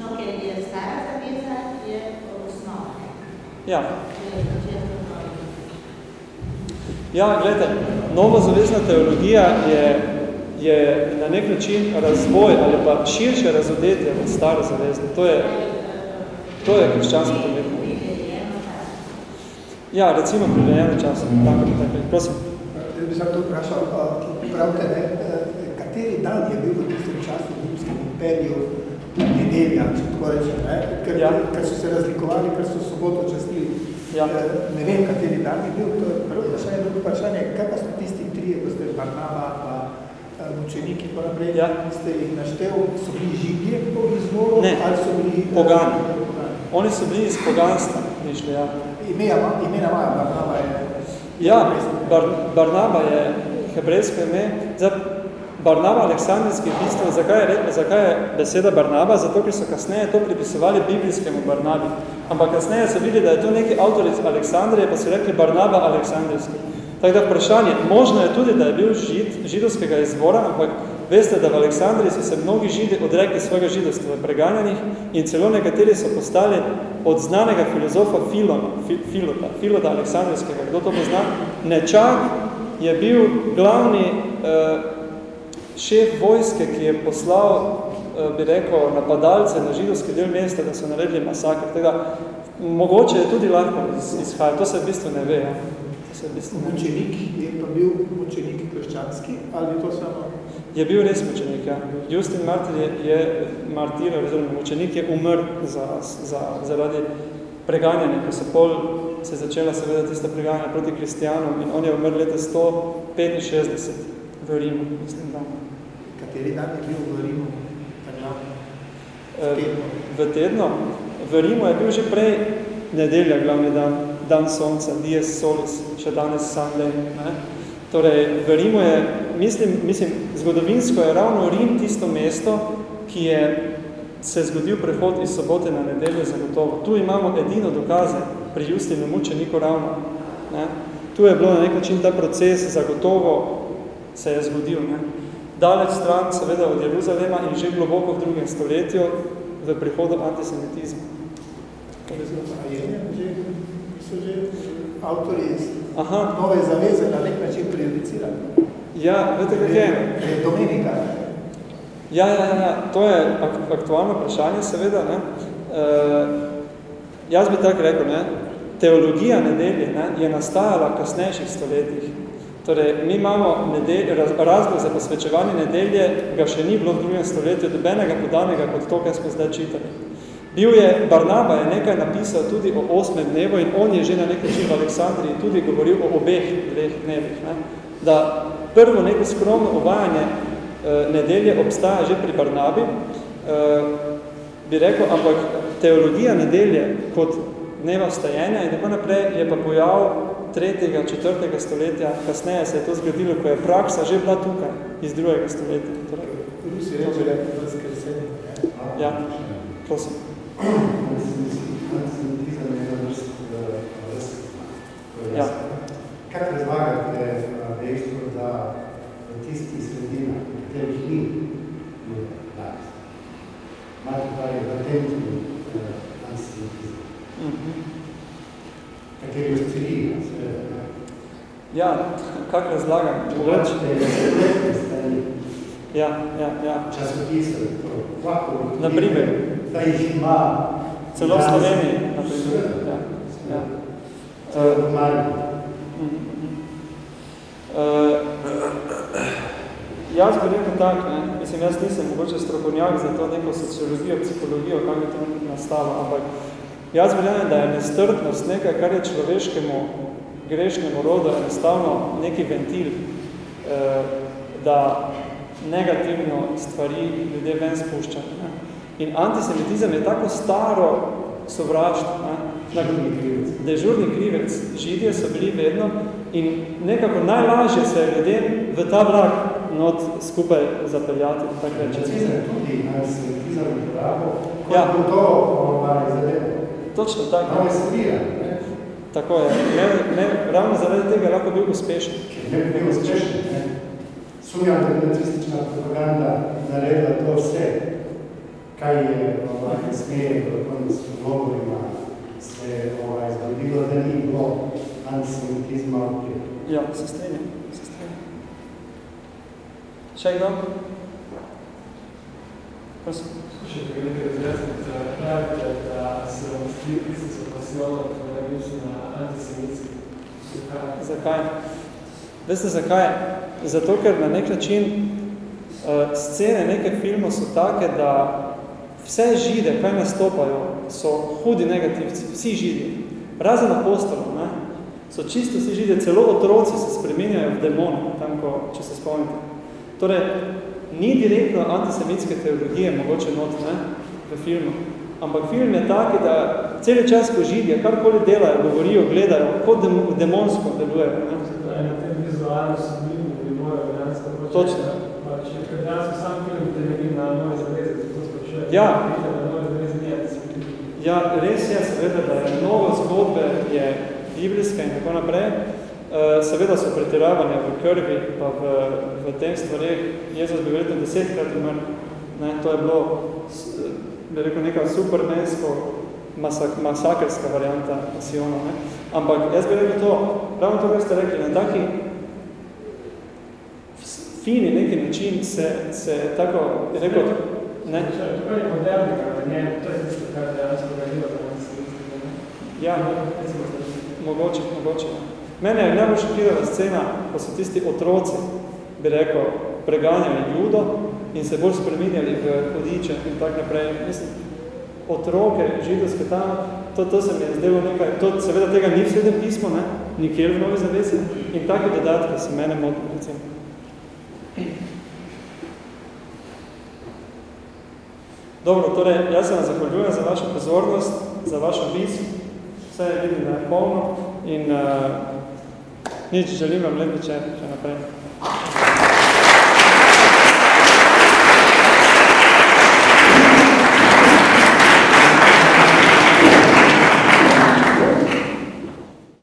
No, ker je stara zaveza, je osnova. Ja. Ja, gledajte, nova zavezna teologija je, je na nek način razvoj ali pa širše razodetje od stare zavezne. To je, to je krščansko pomembno. Ja, recimo prilejeno čas. Tako, tako, prosim. Jaz bi se to vprašal, pravite, ne, kateri dan je bil v tistem času v Rimskem imperiju nedelja, če tako rečem, ne? Ker, Ja. ker so se razlikovali, ker so soboto častili. Ja. Eh, Ne vem, kateri dan je bil, to je prvo vprašanje, drugo vprašanje, kaj pa so tisti trije, ko ste Barnaba, pa eh, mučeniki, pa naprej, Ja. ste jih naštel, so bili židje po izvoru, Ne. ali so bili eh, Pogani. pogani? Oni so bili iz poganstva, prišli, ja. Imena, imena imajo, Barnaba je... Ja, Bar, Barnaba je hebrejsko ime. Zdaj, Barnaba Aleksandrijski v bistvu, zakaj je, zakaj je beseda Barnaba? Zato, ker so kasneje to pripisovali biblijskemu Barnabi. Ampak kasneje so videli, da je to neki avtor iz Aleksandrije, pa so rekli Barnaba Aleksandrijski. Tako da vprašanje, možno je tudi, da je bil žid, židovskega izvora, ampak veste, da v Aleksandriji so se mnogi židi odrekli svojega židovstva preganjanih in celo nekateri so postali od znanega filozofa Filona, Fi, Filota, Filota Aleksandrijskega, kdo to pozna, Nečak je bil glavni eh, šef vojske, ki je poslal, eh, bi rekel, napadalce na židovski del mesta, da so naredili masakr. Tega, mogoče je tudi lahko iz, izhaja, to se v bistvu ne ve. Ja. To se v bistvu ne ve. Mučenik je pa bil mučenik krščanski, ali to samo... Je bil res mučenik, ja. Justin Martir je, je martir, oziroma mučenik je umrl za, za, zaradi preganjanja, ko se pol se je začela seveda tista preganjanja proti kristijanom in on je umrl leta 165 v Rimu, mislim, da. Kateri dan je bil v Rimu? Tako, Eh, tednu. V tednu. V Rimu je bil že prej nedelja glavni dan, dan sonca, dies solis, še danes Sunday. Ne? Torej, v Rimu je, mislim, mislim, zgodovinsko je ravno Rim tisto mesto, ki je se zgodil prehod iz sobote na nedeljo zagotovo. Tu imamo edino dokaze pri Justinu mučeniku ravno. Ne? Tu je bilo na nek način ta proces zagotovo se je zgodil. Ne? Daleč stran, seveda, od Jeruzalema in že globoko v drugem stoletju v prihodu antisemitizma. Že avtori Aha, nove zaveze na nek način prejudicirali. Ja, veste, kak je? Domenika. Ja, ja, ja, to je ak aktualno vprašanje, seveda. Ne? E, jaz bi tako rekel, ne? teologija nedelje ne? je nastajala v kasnejših stoletjih. Torej, mi imamo nedelj, raz, razlog za posvečevanje nedelje, ga še ni bilo v drugem stoletju, dobenega podanega kot to, kar smo zdaj čitali. Bil je, Barnaba je nekaj napisal tudi o osmem dnevu in on je že na nek način v Aleksandriji tudi govoril o obeh dveh dnevih. Ne? Da prvo neko skromno uvajanje eh, nedelje obstaja že pri Barnabi, eh, bi rekel, ampak teologija nedelje kot dneva vstajenja in tako naprej je pa pojav tretjega, četrtega stoletja, kasneje se je to zgodilo, ko je praksa že bila tukaj iz drugega stoletja. Torej, Rusi reče, da je razkresenje. ja, prosim. Ja. Kaj razlagate da v tistih sredinah, v katerih ni ljudi danes, imate pravi latentni antisemitizem, Mhm. kateri oscilira, seveda. Ja, kak razlagam? Mogoče. Mogoče je spletne strani Ja, ja, ja. časopisov, lahko Na primer. da jih ima Celo v Sloveniji, na primer. Ja, ja. Celo Uh, jaz bi rekel tak, ne, mislim, jaz nisem mogoče strokovnjak za to neko sociologijo, psihologijo, kam je to nastalo, ampak jaz verjamem, da je nestrpnost nekaj, kar je človeškemu grešnemu rodu enostavno neki ventil, eh, da negativno stvari ljudje ven spušča. Ne. In antisemitizem je tako staro sovraštvo. Ne. Dežurni krivec. Židije so bili vedno in nekako najlažje se je ljudem v ta vlak not skupaj zapeljati, tako reče. Nacizem tudi antisemitizem uporabo, kot Ja. bo to ovaj, zadevo. Točno tako. Malo ne? Tako je. Ne, ne, ravno zaradi tega je lahko bil uspešen. Ne bi bil uspešen, ne? Sumjam, da je nacistična propaganda naredila to vse, kaj je ovaj, kasneje v konec govorima se ovaj, zgodilo, da ni bilo antisemitizma odpred. Ja, se strenjam. Se strenjam. Še kdo? Prosim. Kaj nekaj razjasniti, da pravite, da se vam zdi pisnico je bil na antisemitski. Zakaj? Zakaj? Veste zakaj? Zato, ker na nek način uh, scene nekaj filmov so take, da vse žide, kaj nastopajo, so hudi negativci, vsi židi. Razen apostolov, ne, so čisto vsi žide, celo otroci se spreminjajo v demone, tam, ko, če se spomnite. Torej, ni direktno antisemitske teologije, mogoče not, ne, v filmu, ampak film je taki, da cel čas, ko židje, karkoli delajo, govorijo, gledajo, kot demonsko delujejo. Ne. Na tem vizualno sublimu bi moral dejansko. Točno. Pač, ker dejansko sam film temelji na nove zaveze, zato sprašuje. Ja. Na nove zaveze nije antisemitizem. Ja, res je, seveda, da je mnogo zgodbe je biblijska in tako naprej. Uh, seveda so pretiravanja v krvi, pa v, v tem stvareh. Jezus bi verjetno desetkrat umrl. Ne, to je bilo, bi rekel, neka supermensko masak, masakerska varianta pasiona. Ne. Ampak jaz bi rekel to, ravno to, kar ste rekli, na taki fini neki način se, se tako, bi rekel, ne, To je modernika, v njem, to je tisto, kar za antisemitizem. ja, Mogoče, mogoče. Mene je najbolj šokirala scena, ko so tisti otroci, bi rekel, preganjali judo in se bolj spreminjali v hodiče in tak naprej. Mislim, otroke židovske tam, to, to se mi je zdelo nekaj, to seveda tega ni v sredem pismo, ne, nikjer v novi zavesi in take dodatke se mene motili, recimo. Dobro, torej, jaz se vam zahvaljujem za vašo pozornost, za vaš obisk. Vse vidim, da je polno in uh, nič, želim vam lep večer še naprej.